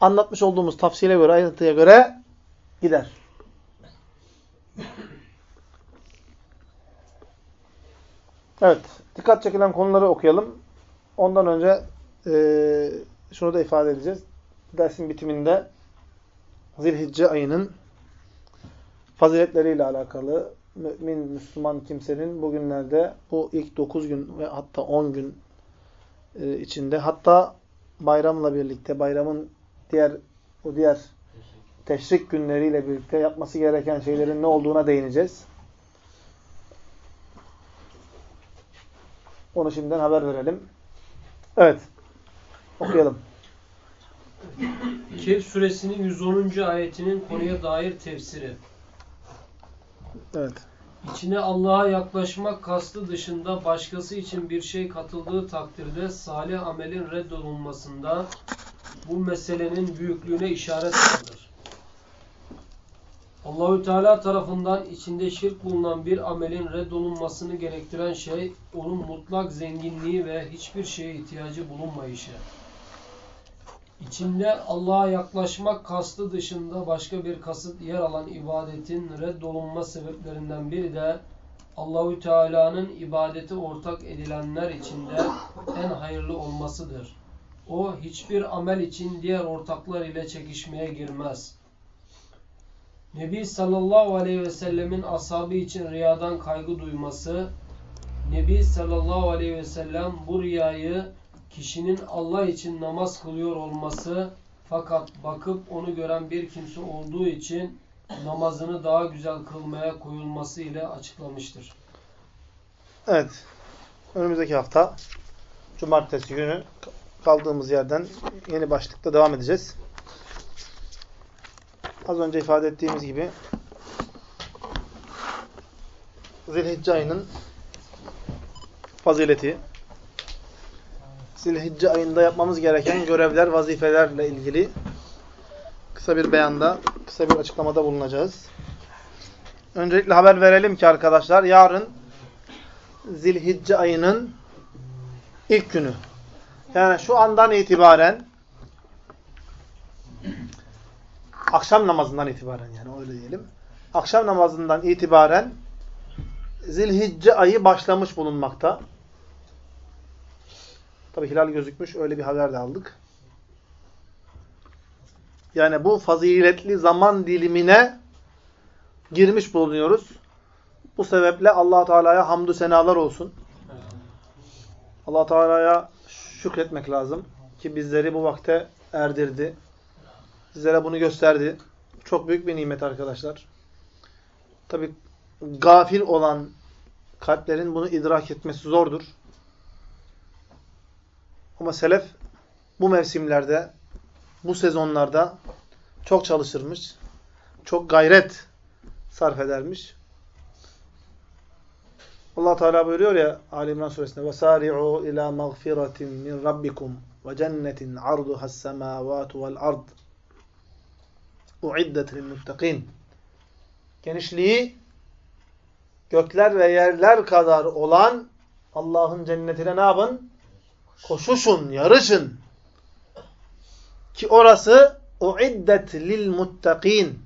Anlatmış olduğumuz tafsile göre, ayrıntıya göre gider. Evet, dikkat çekilen konuları okuyalım. Ondan önce e, şunu da ifade edeceğiz. Dersin bitiminde Zilhicce ayının faziletleriyle alakalı mümin, Müslüman kimsenin bugünlerde bu ilk 9 gün ve hatta 10 gün e, içinde hatta bayramla birlikte bayramın diğer o diğer teşrik günleriyle birlikte yapması gereken şeylerin ne olduğuna değineceğiz. Onu şimdiden haber verelim. Evet. Okuyalım. Kehf suresinin 110. ayetinin konuya dair tefsiri. Evet. İçine Allah'a yaklaşmak kastı dışında başkası için bir şey katıldığı takdirde salih amelin reddolunmasında bu meselenin büyüklüğüne işaret vardır. Allahü Teala tarafından içinde şirk bulunan bir amelin reddolunmasını gerektiren şey onun mutlak zenginliği ve hiçbir şeye ihtiyacı bulunmayışı. İçinde Allah'a yaklaşmak kastı dışında başka bir kasıt yer alan ibadetin reddolunma sebeplerinden biri de Allahü Teala'nın ibadeti ortak edilenler içinde en hayırlı olmasıdır. O hiçbir amel için diğer ortaklar ile çekişmeye girmez. Nebi sallallahu aleyhi ve sellemin ashabı için riyadan kaygı duyması, Nebi sallallahu aleyhi ve sellem bu riyayı kişinin Allah için namaz kılıyor olması fakat bakıp onu gören bir kimse olduğu için namazını daha güzel kılmaya koyulması ile açıklamıştır. Evet. Önümüzdeki hafta cumartesi günü kaldığımız yerden yeni başlıkta devam edeceğiz. Az önce ifade ettiğimiz gibi Zilhicce ayının fazileti, Zilhicce ayında yapmamız gereken görevler, vazifelerle ilgili kısa bir beyanda, kısa bir açıklamada bulunacağız. Öncelikle haber verelim ki arkadaşlar, yarın Zilhicce ayının ilk günü. Yani şu andan itibaren akşam namazından itibaren yani öyle diyelim. Akşam namazından itibaren Zilhicce ayı başlamış bulunmakta. Tabi hilal gözükmüş. Öyle bir haber de aldık. Yani bu faziletli zaman dilimine girmiş bulunuyoruz. Bu sebeple allah Teala'ya hamdü senalar olsun. allah Teala'ya şükretmek lazım. Ki bizleri bu vakte erdirdi. Sizlere bunu gösterdi. Çok büyük bir nimet arkadaşlar. Tabi gafil olan kalplerin bunu idrak etmesi zordur. Ama selef bu mevsimlerde, bu sezonlarda çok çalışırmış. Çok gayret sarf edermiş. Allah Teala buyuruyor ya Ali İmran suresinde "Vesari'u ila mağfiratin min rabbikum ve cennetin 'arduha's semavatu vel ard." Uiddet lil muttakin. Genişliği gökler ve yerler kadar olan Allah'ın cennetine ne yapın? Koşuşun, yarışın. Ki orası uiddet lil muttakin.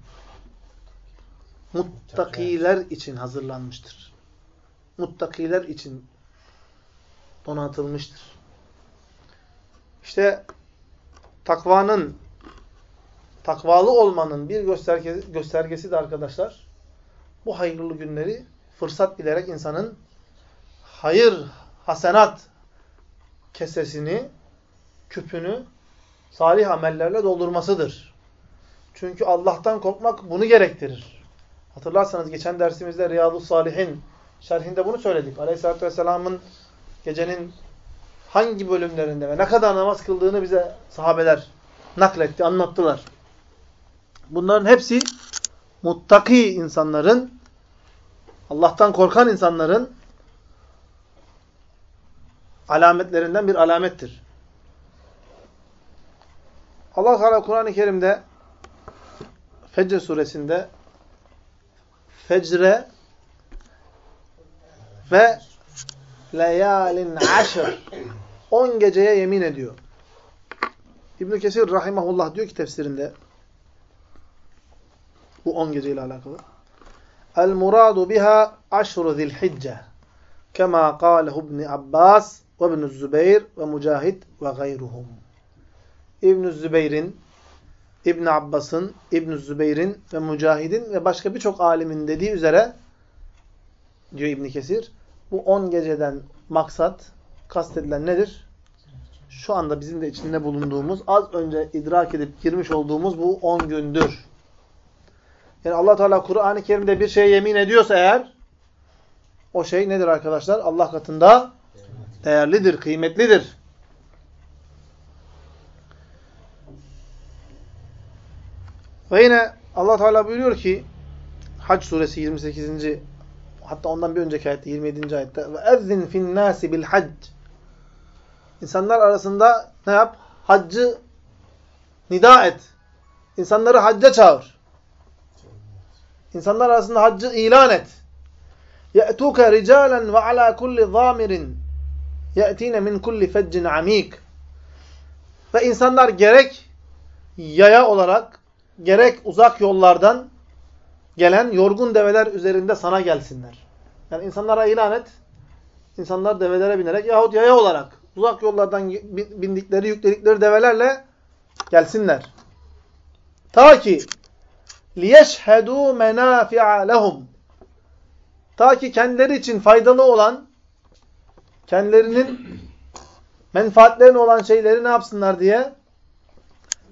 Muttakiler için hazırlanmıştır. Muttakiler için donatılmıştır. İşte takvanın takvalı olmanın bir göstergesi, göstergesi de arkadaşlar bu hayırlı günleri fırsat bilerek insanın hayır, hasenat kesesini, küpünü salih amellerle doldurmasıdır. Çünkü Allah'tan korkmak bunu gerektirir. Hatırlarsanız geçen dersimizde Riyadu Salihin şerhinde bunu söyledik. Aleyhisselatü Vesselam'ın gecenin hangi bölümlerinde ve ne kadar namaz kıldığını bize sahabeler nakletti, anlattılar. Bunların hepsi muttaki insanların, Allah'tan korkan insanların alametlerinden bir alamettir. Allah Teala Kur'an-ı Kerim'de Fecr suresinde fecre ve leyalin aşr 10 geceye yemin ediyor. İbn Kesir rahimahullah diyor ki tefsirinde bu 10 gece alakalı. El muradu biha aşru zilhicce kema kâlehu ibn Abbas ve ibn Zübeyir ve Mücahid ve gayruhum. İbn Zübeyir'in, İbn Abbas'ın, İbn Zübeyir'in ve Mücahid'in ve başka birçok alimin dediği üzere diyor İbn Kesir bu 10 geceden maksat kastedilen nedir? Şu anda bizim de içinde bulunduğumuz, az önce idrak edip girmiş olduğumuz bu 10 gündür. Yani Allah Teala Kur'an-ı Kerim'de bir şeye yemin ediyorsa eğer o şey nedir arkadaşlar? Allah katında değerlidir, kıymetlidir. Ve yine Allah Teala buyuruyor ki Hac suresi 28. hatta ondan bir önceki ayette 27. ayette ve ezzin fin nasi bil hac. İnsanlar arasında ne yap? Haccı nida et. İnsanları hacca çağır. İnsanlar arasında haccı ilan et. Ye'tuke ricalen ve ala kulli zamirin يَأْتِينَ مِنْ كُلِّ فَجٍّ عَم۪يقٍ Ve insanlar gerek yaya olarak, gerek uzak yollardan gelen yorgun develer üzerinde sana gelsinler. Yani insanlara ilan et, insanlar develere binerek yahut yaya olarak uzak yollardan bindikleri, yükledikleri develerle gelsinler. Ta ki لِيَشْهَدُوا مَنَافِعَ لَهُمْ Ta ki kendileri için faydalı olan, kendilerinin menfaatlerine olan şeyleri ne yapsınlar diye?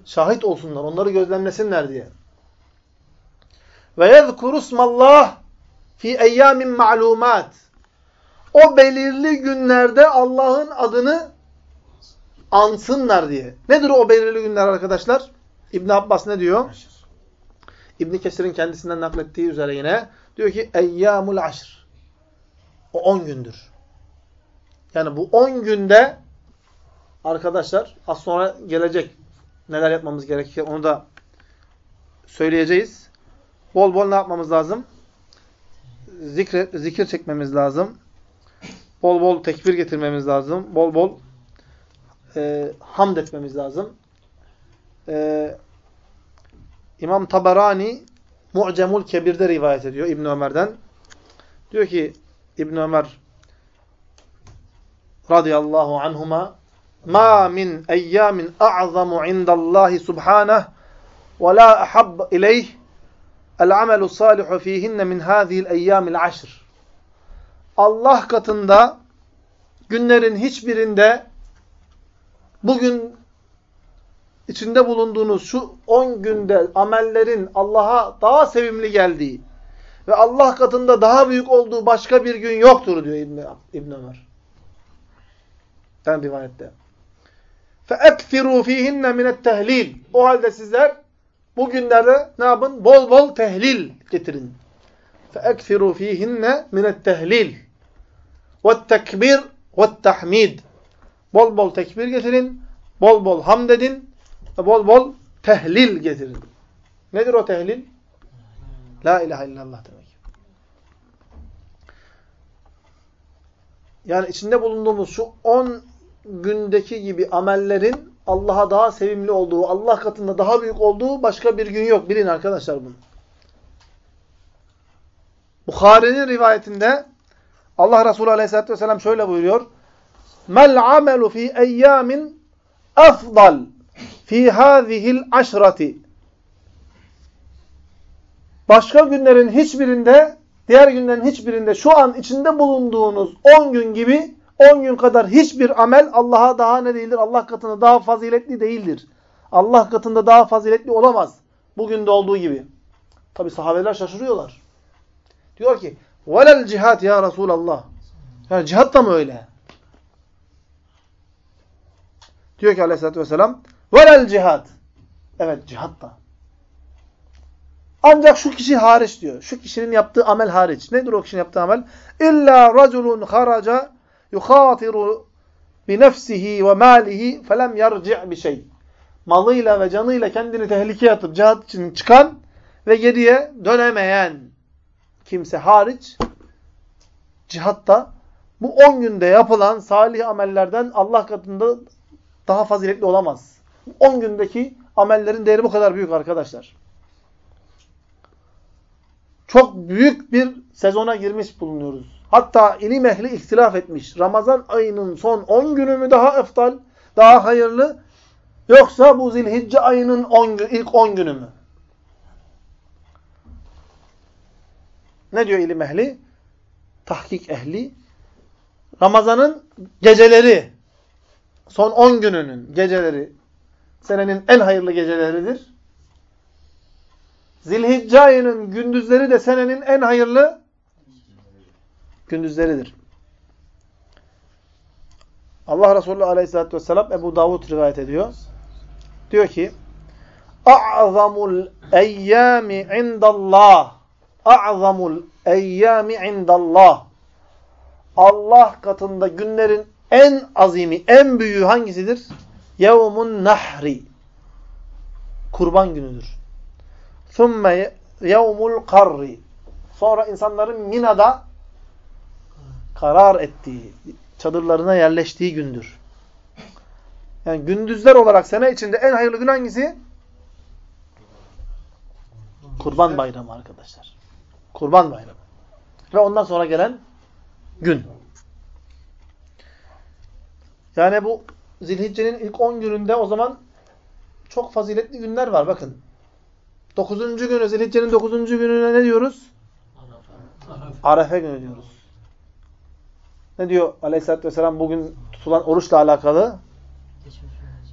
Şahit olsunlar, onları gözlemlesinler diye. Ve yezkuru smallah fi eyyamin ma'lumat. O belirli günlerde Allah'ın adını ansınlar diye. Nedir o belirli günler arkadaşlar? İbn Abbas ne diyor? İbn Kesir'in kendisinden naklettiği üzere yine diyor ki eyyamul aşr. O 10 gündür. Yani bu 10 günde arkadaşlar az sonra gelecek neler yapmamız gerekir onu da söyleyeceğiz. Bol bol ne yapmamız lazım? Zikre, zikir çekmemiz lazım. Bol bol tekbir getirmemiz lazım. Bol bol e, hamd etmemiz lazım. E, İmam Tabarani Mu'cemul Kebir'de rivayet ediyor İbn Ömer'den. Diyor ki İbn Ömer radıyallahu anhuma ma min eyyamin a'zamu indallahi subhanahu ve la ahab ileyh el-amelu salihu fihinne min hâzihil eyyâmil aşr. Allah katında günlerin hiçbirinde bugün içinde bulunduğunuz şu 10 günde amellerin Allah'a daha sevimli geldiği ve Allah katında daha büyük olduğu başka bir gün yoktur diyor İbn, İbn Ömer Ben rivayette. فَاَكْفِرُوا ف۪يهِنَّ مِنَ التَّهْلِيلِ O halde sizler bu günlerde ne yapın? Bol bol tehlil getirin. فَاَكْفِرُوا ف۪يهِنَّ مِنَ التَّهْلِيلِ وَالتَّكْبِرِ وَالتَّحْمِيدِ Bol bol tekbir getirin, bol bol hamd edin ve bol bol tehlil getirin. Nedir o tehlil? La ilahe illallah demek. Yani içinde bulunduğumuz şu 10 gündeki gibi amellerin Allah'a daha sevimli olduğu, Allah katında daha büyük olduğu başka bir gün yok. Bilin arkadaşlar bunu. Bukhari'nin rivayetinde Allah Resulü Aleyhisselatü Vesselam şöyle buyuruyor. Mel amelu fi eyyamin afdal fi hâzihil aşrati. Başka günlerin hiçbirinde, diğer günlerin hiçbirinde şu an içinde bulunduğunuz 10 gün gibi 10 gün kadar hiçbir amel Allah'a daha ne değildir? Allah katında daha faziletli değildir. Allah katında daha faziletli olamaz. Bugün de olduğu gibi. Tabi sahabeler şaşırıyorlar. Diyor ki velel cihat ya Resulallah. Yani cihat da mı öyle? Diyor ki aleyhissalatü vesselam velel cihat. Evet cihat da. Ancak şu kişi hariç diyor. Şu kişinin yaptığı amel hariç. Nedir o kişinin yaptığı amel? İlla raculun haraca yukhatiru bi nefsihi ve malihi felem yerci' bir şey. Malıyla ve canıyla kendini tehlikeye atıp cihat için çıkan ve geriye dönemeyen kimse hariç cihatta bu 10 günde yapılan salih amellerden Allah katında daha faziletli olamaz. 10 gündeki amellerin değeri bu kadar büyük arkadaşlar. Çok büyük bir sezona girmiş bulunuyoruz. Hatta ilim ehli ihtilaf etmiş. Ramazan ayının son 10 günü mü daha eftal, daha hayırlı yoksa bu zilhicce ayının 10 gün, ilk 10 günü mü? Ne diyor ilim ehli? Tahkik ehli. Ramazanın geceleri, son 10 gününün geceleri, senenin en hayırlı geceleridir. Zilhicce ayının gündüzleri de senenin en hayırlı gündüzleridir. Allah Resulü Aleyhisselatü vesselam Ebu Davud rivayet ediyor. Diyor ki A'zamul eyyami indallah A'zamul eyyami indallah Allah katında günlerin en azimi, en büyüğü hangisidir? Yevmun nahri Kurban günüdür. ثُمَّ yevmul karri Sonra insanların Mina'da karar ettiği, çadırlarına yerleştiği gündür. Yani gündüzler olarak sene içinde en hayırlı gün hangisi? Kurban bayramı arkadaşlar. Kurban bayramı. Ve ondan sonra gelen gün. Yani bu Zilhicce'nin ilk 10 gününde o zaman çok faziletli günler var. Bakın. 9. günü, Zilhicce'nin 9. gününe ne diyoruz? Arefe günü diyoruz. Ne diyor Aleyhisselatü Vesselam bugün tutulan oruçla alakalı?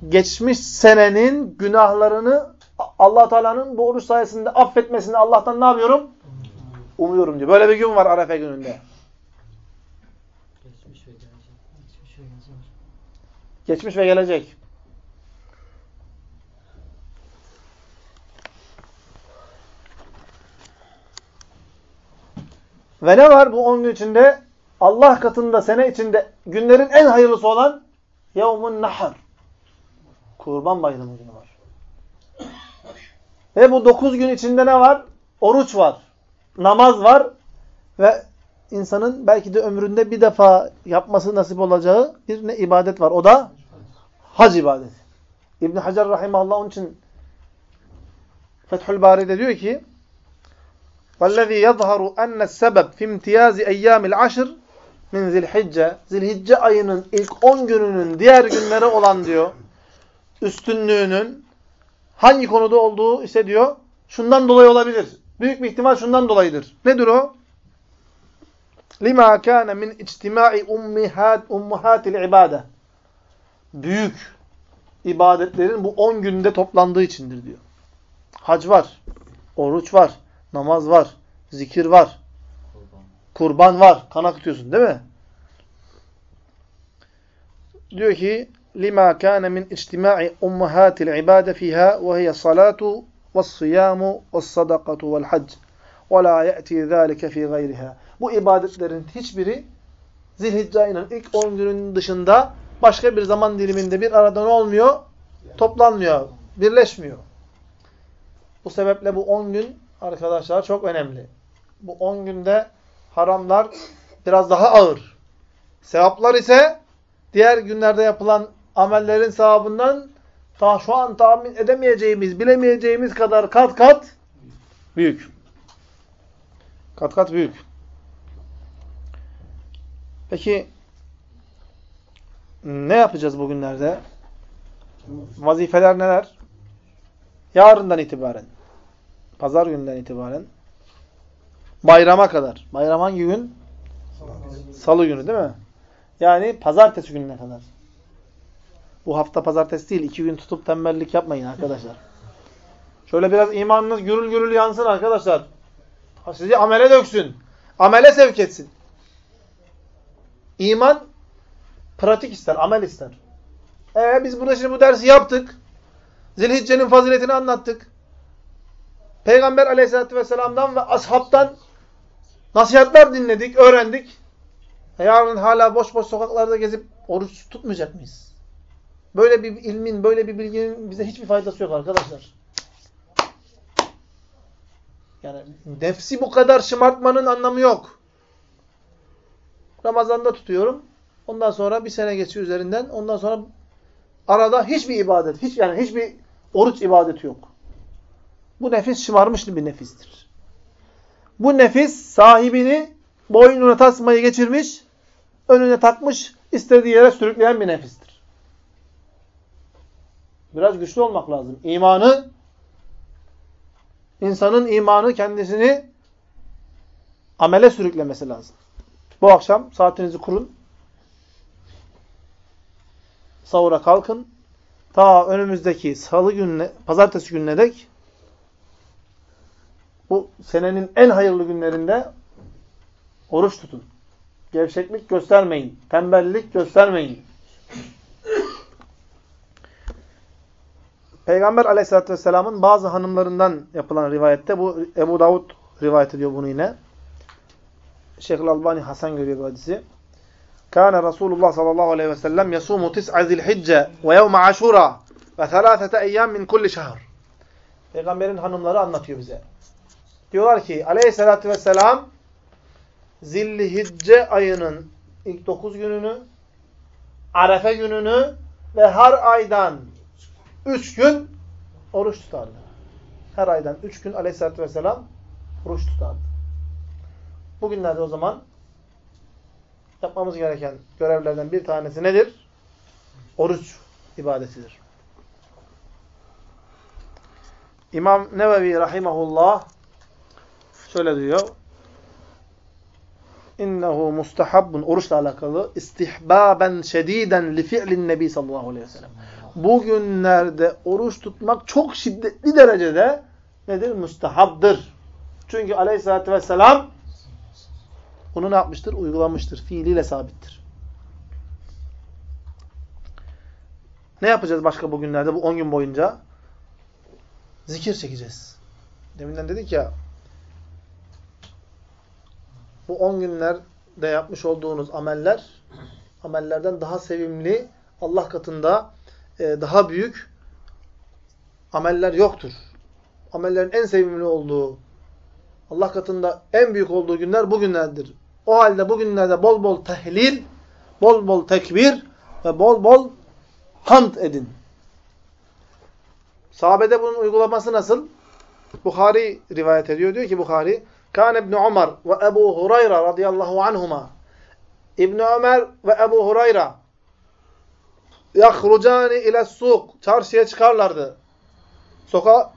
Geçmiş senenin günahlarını allah Teala'nın bu oruç sayesinde affetmesini Allah'tan ne yapıyorum? Umuyorum diyor. Böyle bir gün var Arefe gününde. Geçmiş ve gelecek. Geçmiş ve gelecek. Geçmiş ve gelecek. Ve ne var bu 10 gün içinde? Allah katında sene içinde günlerin en hayırlısı olan Yevmun Nahar. Kurban bayramı günü var. Ve bu 9 gün içinde ne var? Oruç var. Namaz var. Ve insanın belki de ömründe bir defa yapması nasip olacağı bir ne ibadet var. O da hac ibadeti. İbn Hacer rahimehullah onun için Fethül Bari'de diyor ki: "Vellezî yezharu enne sebeb fi imtiyazi eyyâmil aşr min Zilhicce. Zilhicce ayının ilk 10 gününün diğer günlere olan diyor üstünlüğünün hangi konuda olduğu ise diyor şundan dolayı olabilir. Büyük bir ihtimal şundan dolayıdır. Nedir o? Lima kana min ictimai ummihat ummahatil ibade. Büyük ibadetlerin bu 10 günde toplandığı içindir diyor. Hac var, oruç var, namaz var, zikir var, kurban var. Kan akıtıyorsun değil mi? Diyor ki min ictimai ummahatil ibade fiha ve hiye salatu ve's-siyamu ve's-sadakatu ve'l-hac. Ve la ya'ti zalika fi gayriha. Bu ibadetlerin hiçbiri Zilhicce ayının ilk 10 günün dışında başka bir zaman diliminde bir arada ne olmuyor? Toplanmıyor, birleşmiyor. Bu sebeple bu 10 gün arkadaşlar çok önemli. Bu 10 günde haramlar biraz daha ağır. Sevaplar ise diğer günlerde yapılan amellerin sevabından daha şu an tahmin edemeyeceğimiz, bilemeyeceğimiz kadar kat kat büyük. Kat kat büyük. Peki ne yapacağız bugünlerde? Vazifeler neler? Yarından itibaren, pazar günden itibaren bayrama kadar. Bayram hangi gün? Salı günü değil mi? Yani pazartesi gününe kadar. Bu hafta pazartesi değil. iki gün tutup tembellik yapmayın arkadaşlar. Şöyle biraz imanınız gürül gürül yansın arkadaşlar. Sizi amele döksün. Amele sevk etsin. İman pratik ister, amel ister. Ee, biz burada şimdi bu dersi yaptık. Zilhicce'nin faziletini anlattık. Peygamber aleyhissalatü vesselam'dan ve ashabtan nasihatler dinledik, öğrendik. E yarın hala boş boş sokaklarda gezip oruç tutmayacak mıyız? Böyle bir ilmin, böyle bir bilginin bize hiçbir faydası yok arkadaşlar. Yani nefsi bu kadar şımartmanın anlamı yok. Ramazan'da tutuyorum. Ondan sonra bir sene geçiyor üzerinden. Ondan sonra arada hiçbir ibadet, hiç yani hiçbir oruç ibadeti yok. Bu nefis şımarmış bir nefistir. Bu nefis sahibini boynuna tasmayı geçirmiş, önüne takmış, istediği yere sürükleyen bir nefistir. Biraz güçlü olmak lazım. İmanı, insanın imanı kendisini amele sürüklemesi lazım. Bu akşam saatinizi kurun. Sahura kalkın. Ta önümüzdeki salı gününe, pazartesi gününe dek bu senenin en hayırlı günlerinde oruç tutun. Gevşeklik göstermeyin. Tembellik göstermeyin. Peygamber aleyhissalatü vesselamın bazı hanımlarından yapılan rivayette, bu Ebu Davud rivayet ediyor bunu yine. Şeyh Albani Hasan görüyor bu hadisi. Kâne Resulullah sallallahu aleyhi ve sellem yasumu tis'a zilhicce ve yevme aşura ve thalâfete eyyâm min kulli şahr. Peygamberin hanımları anlatıyor bize. Diyorlar ki aleyhissalatü vesselam Zillihicce ayının ilk 9 gününü, Arefe gününü ve her aydan 3 gün oruç tutardı. Her aydan 3 gün aleyhissalatü vesselam oruç tutardı. Bugünlerde o zaman yapmamız gereken görevlerden bir tanesi nedir? Oruç ibadetidir. İmam Nevevi rahimahullah şöyle diyor. İnnehu mustahabbun oruçla alakalı istihbaben şediden li fi'lin nebi sallallahu aleyhi ve sellem. Bugünlerde oruç tutmak çok şiddetli derecede nedir? Mustahabdır. Çünkü aleyhissalatü vesselam bunu ne yapmıştır? Uygulamıştır. Fiiliyle sabittir. Ne yapacağız başka bugünlerde bu 10 gün boyunca? Zikir çekeceğiz. Deminden dedik ya bu 10 günlerde yapmış olduğunuz ameller amellerden daha sevimli Allah katında e, daha büyük ameller yoktur. Amellerin en sevimli olduğu Allah katında en büyük olduğu günler bugünlerdir. O halde bugünlerde bol bol tehlil, bol bol tekbir ve bol bol hamd edin. Sahabede bunun uygulaması nasıl? Bukhari rivayet ediyor. Diyor ki Bukhari, Kan İbn Ömer ve Ebu Hureyre radıyallahu anhuma. İbn Ömer ve Ebu Hureyre yahrucani ile suk çarşıya çıkarlardı. Sokağa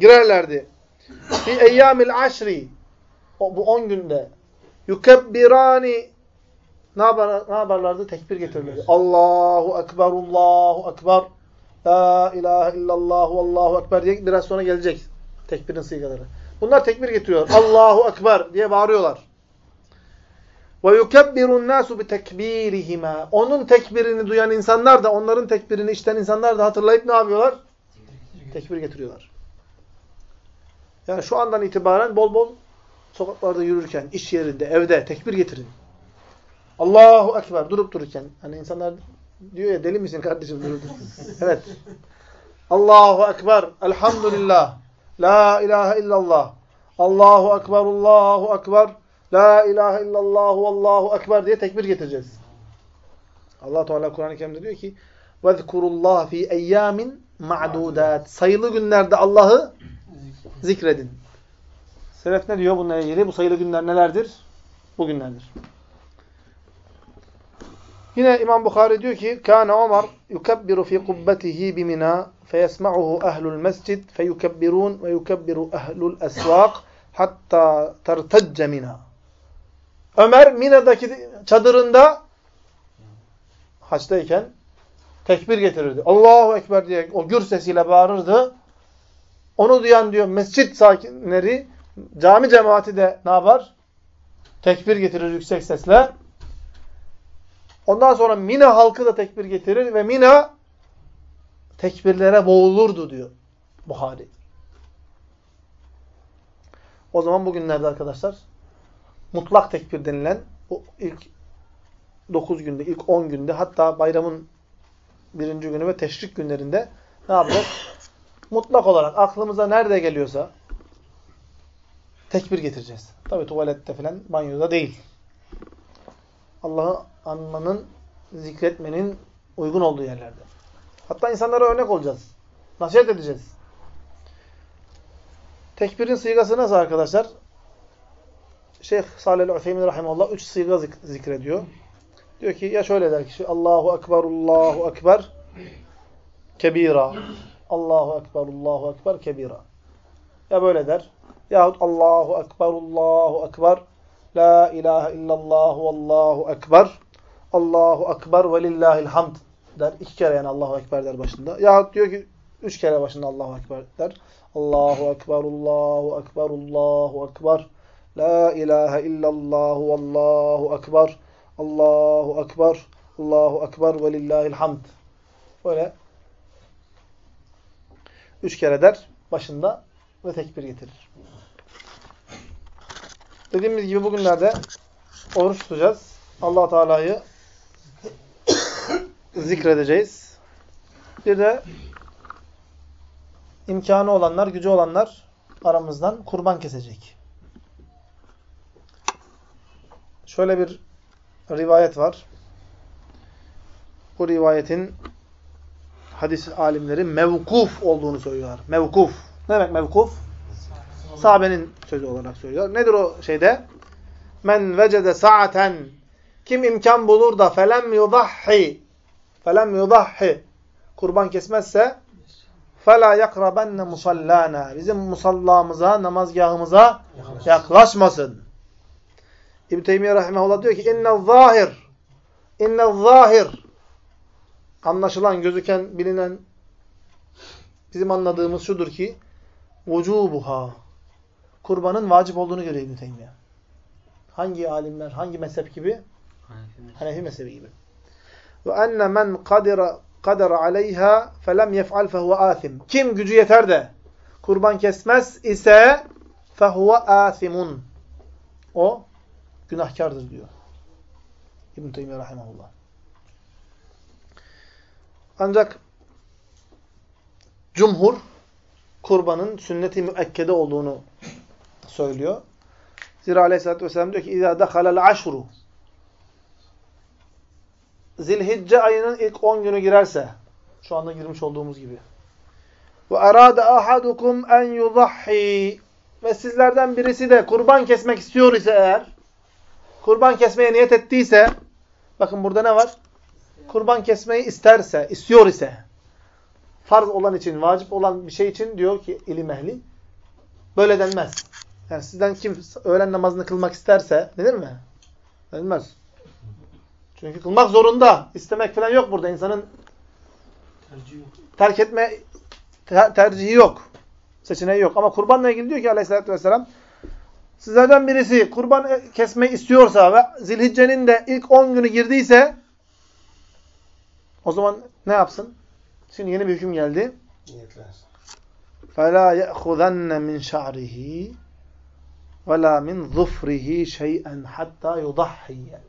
girerlerdi. Fi eyyamil aşri o, bu 10 günde yukebbirani ne, yapar, ne yaparlardı? Tekbir getirirlerdi. Allahu Ekber, Allahu Ekber. La ilahe illallah, Allahu Ekber diye biraz sonra gelecek tekbirin sigaları. Bunlar tekbir getiriyor. Allahu Ekber diye bağırıyorlar. Ve yukebbirun nasu bi tekbirihima. Onun tekbirini duyan insanlar da onların tekbirini işten insanlar da hatırlayıp ne yapıyorlar? Tekbir getiriyorlar. Yani şu andan itibaren bol bol sokaklarda yürürken, iş yerinde, evde tekbir getirin. Allahu Ekber durup dururken. Hani insanlar diyor ya deli misin kardeşim durup dururken. Evet. Allahu Ekber. Elhamdülillah. La ilahe illallah. Allahu Ekber. Allahu Ekber. La ilahe illallah. Allahu Ekber diye tekbir getireceğiz. Allah Teala Kur'an-ı Kerim'de diyor ki: "Vezkurullah fi eyyamin ma'dudat." Sayılı günlerde Allah'ı zikredin. Selef ne diyor bununla ilgili? Bu sayılı günler nelerdir? Bugünlerdir. Yine İmam Bukhari diyor ki Kâne Ömer yukebbiru fi kubbetihi bimina feyesma'uhu ehlul mescid feyukebbirun ve yukebbiru ehlul esvak hatta tertecce mina. Ömer Mina'daki çadırında haçtayken tekbir getirirdi. Allahu Ekber diye o gür sesiyle bağırırdı. Onu duyan diyor mescit sakinleri, cami cemaati de ne yapar? Tekbir getirir yüksek sesle. Ondan sonra Mina halkı da tekbir getirir ve Mina tekbirlere boğulurdu diyor Buhari. O zaman bugünlerde arkadaşlar mutlak tekbir denilen o ilk 9 günde, ilk 10 günde hatta bayramın birinci günü ve teşrik günlerinde ne yapacağız? Mutlak olarak aklımıza nerede geliyorsa tekbir getireceğiz. Tabi tuvalette falan, banyoda değil. Allah'ı anmanın, zikretmenin uygun olduğu yerlerde. Hatta insanlara örnek olacağız. Nasihat edeceğiz. Tekbirin sigası nasıl arkadaşlar? Şeyh Salih el-Utheymin Rahimullah üç siga zik zikrediyor. Diyor ki ya şöyle der kişi Allahu Ekber, Allahu Ekber kebira. Allahu Ekber, Allahu Ekber kebira. Ya böyle der. Yahut Allahu Ekber, Allahu Ekber La ilahe illallah Allahu Ekber Allahu Ekber ve lillahil der. İki kere yani Allahu Ekber der başında. Yahut diyor ki üç kere başında Allahu Ekber der. Allahu Ekber, Allahu Ekber, Allahu Ekber La ilahe illallah Allahu Ekber Allahu Ekber Allahu Ekber ve lillahil hamd. Böyle üç kere der başında ve tekbir getirir. Dediğimiz gibi bugünlerde oruç tutacağız. allah Teala'yı zikredeceğiz. Bir de imkanı olanlar, gücü olanlar aramızdan kurban kesecek. Şöyle bir rivayet var. Bu rivayetin hadis alimleri mevkuf olduğunu söylüyorlar. Mevkuf. Ne demek mevkuf? Sahabenin sözü olarak söylüyor. Nedir o şeyde? Men vecede sa'aten. Kim imkan bulur da felem yudahhi. Felem yudahhi. Kurban kesmezse fela yakrabenne musallana. Bizim musallamıza, namazgahımıza yaklaşmasın. İbn Teymiyye rahimehullah diyor ki inne zahir. İnne zahir. Anlaşılan, gözüken, bilinen bizim anladığımız şudur ki vucubuha kurbanın vacip olduğunu görüyor İbn Teymiyye. Hangi alimler, hangi mezhep gibi? Hanefi mezhebi gibi. Ve enne men kadira kadara aleyha felem yef'al fehuve athim. Kim gücü yeter de kurban kesmez ise fehuve athimun. O günahkardır diyor. İbn Teymiyye rahimehullah. Ancak cumhur kurbanın sünneti müekkede olduğunu söylüyor. Zira aleyhissalatü vesselam diyor ki اِذَا دَخَلَ الْعَشْرُ Zilhicce ayının ilk 10 günü girerse şu anda girmiş olduğumuz gibi ve arada ahadukum en yudahhi ve sizlerden birisi de kurban kesmek istiyor ise eğer kurban kesmeye niyet ettiyse bakın burada ne var? Kurban kesmeyi isterse, istiyor ise farz olan için, vacip olan bir şey için diyor ki ilim ehli böyle denmez. Yani sizden kim öğlen namazını kılmak isterse denir mi? Denilmez. Çünkü kılmak zorunda. İstemek falan yok burada. İnsanın terk etme ter tercihi yok. Seçeneği yok. Ama kurbanla ilgili diyor ki aleyhissalatü vesselam sizlerden birisi kurban kesmeyi istiyorsa ve zilhiccenin de ilk 10 günü girdiyse o zaman ne yapsın? Şimdi yeni bir hüküm geldi. Niyetlensin. فَلَا يَأْخُذَنَّ مِنْ شَعْرِهِ ve la min zufrihi şey'en hatta yudahhiye.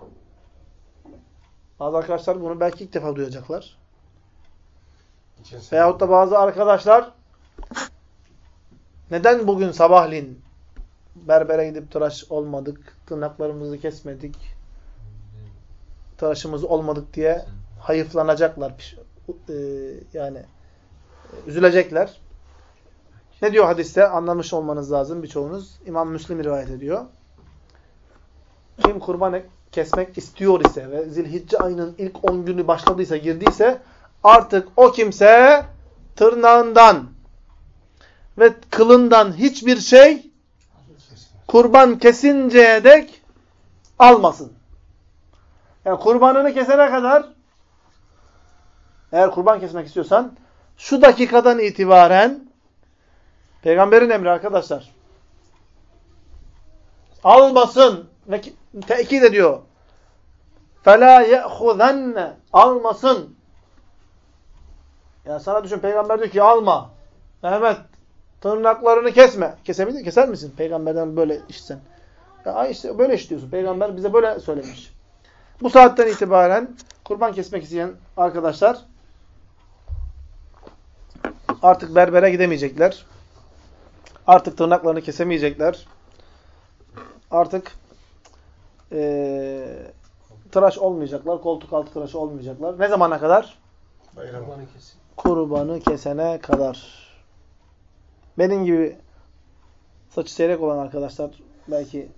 Bazı arkadaşlar bunu belki ilk defa duyacaklar. Veyahut da bazı arkadaşlar neden bugün sabahleyin berbere gidip tıraş olmadık, tırnaklarımızı kesmedik, tıraşımız olmadık diye hayıflanacaklar. E, yani e, üzülecekler. Ne diyor hadiste? Anlamış olmanız lazım birçoğunuz. İmam Müslim rivayet ediyor. Kim kurban kesmek istiyor ise ve zilhicce ayının ilk 10 günü başladıysa, girdiyse artık o kimse tırnağından ve kılından hiçbir şey kurban kesinceye dek almasın. Yani kurbanını kesene kadar eğer kurban kesmek istiyorsan şu dakikadan itibaren peygamberin emri arkadaşlar almasın ve ki- tekit ediyor. فَلَا يَأْخُذَنَّ Almasın. Ya sana düşün peygamber diyor ki alma. Mehmet tırnaklarını kesme. Kesebilir, keser misin? Peygamberden böyle işsen. Ya ay işte böyle işliyorsun. Peygamber bize böyle söylemiş. Bu saatten itibaren kurban kesmek isteyen arkadaşlar artık berbere gidemeyecekler. Artık tırnaklarını kesemeyecekler. artık eee tıraş olmayacaklar. Koltuk altı tıraşı olmayacaklar. Ne zamana kadar? Bayram. Kurbanı kesene kadar. Benim gibi saçı seyrek olan arkadaşlar belki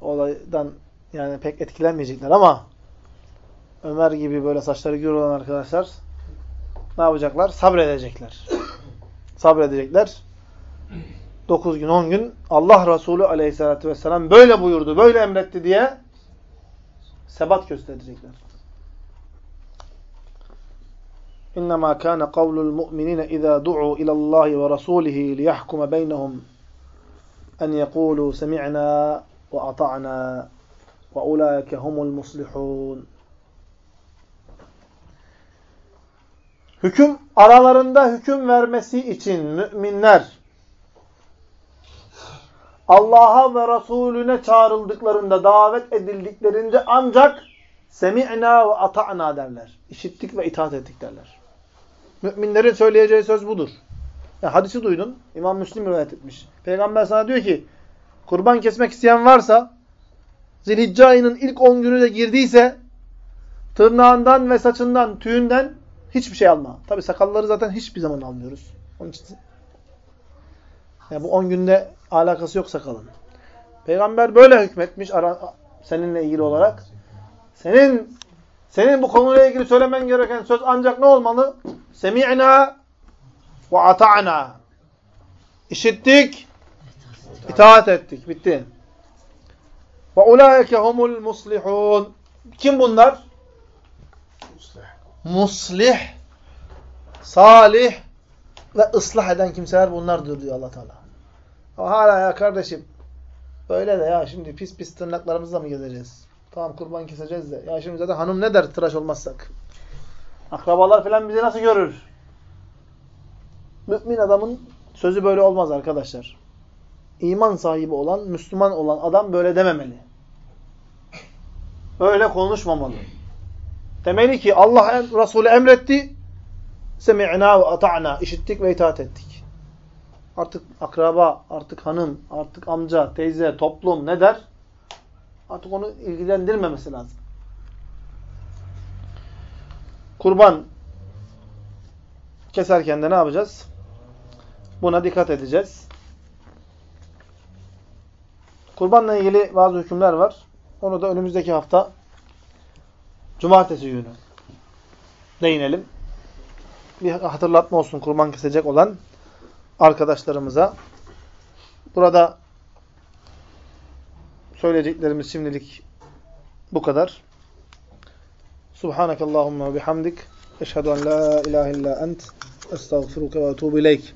olaydan yani pek etkilenmeyecekler ama Ömer gibi böyle saçları gür olan arkadaşlar ne yapacaklar? Sabredecekler. Sabredecekler. 9 gün 10 gün Allah Resulü aleyhissalatü vesselam böyle buyurdu, böyle emretti diye sebat gösterecekler. İnnemâ kâne kavlul mu'minine izâ du'u ilallâhi ve rasûlihi liyahkume beynehum en yekûlû semi'nâ ve ata'nâ ve ulâike humul muslihûn. Hüküm aralarında hüküm vermesi için müminler Allah'a ve Resulüne çağrıldıklarında, davet edildiklerinde ancak semi'na ve ata'na derler. İşittik ve itaat ettik derler. Müminlerin söyleyeceği söz budur. Ya hadisi duydun. İmam Müslim rivayet etmiş. Peygamber sana diyor ki kurban kesmek isteyen varsa Zilhicce ayının ilk 10 günü de girdiyse tırnağından ve saçından, tüyünden hiçbir şey alma. Tabi sakalları zaten hiçbir zaman almıyoruz. Onun için yani bu 10 günde alakası yok sakalın. Peygamber böyle hükmetmiş seninle ilgili olarak. Senin senin bu konuyla ilgili söylemen gereken söz ancak ne olmalı? Semi'na ve ata'na. İşittik, itaat ettik. Bitti. Ve ulaike humul muslihun. Kim bunlar? Muslih, salih ve ıslah eden kimseler bunlardır diyor Allah Teala. Ama hala ya kardeşim böyle de ya şimdi pis pis tırnaklarımızla mı gezeceğiz? Tamam kurban keseceğiz de. Ya şimdi zaten hanım ne der tıraş olmazsak? Akrabalar falan bizi nasıl görür? Mümin adamın sözü böyle olmaz arkadaşlar. İman sahibi olan, Müslüman olan adam böyle dememeli. Böyle konuşmamalı. Demeli ki Allah Resulü emretti. Semi'na ve ata'na. İşittik ve itaat ettik. Artık akraba, artık hanım, artık amca, teyze, toplum ne der? Artık onu ilgilendirmemesi lazım. Kurban keserken de ne yapacağız? Buna dikkat edeceğiz. Kurbanla ilgili bazı hükümler var. Onu da önümüzdeki hafta Cumartesi günü değinelim. Bir hatırlatma olsun kurban kesecek olan arkadaşlarımıza. Burada söyleyeceklerimiz şimdilik bu kadar. Subhanakallahumma ve bihamdik. Eşhedü en la ilahe illa ent. Estağfiruke ve etubu ileyk.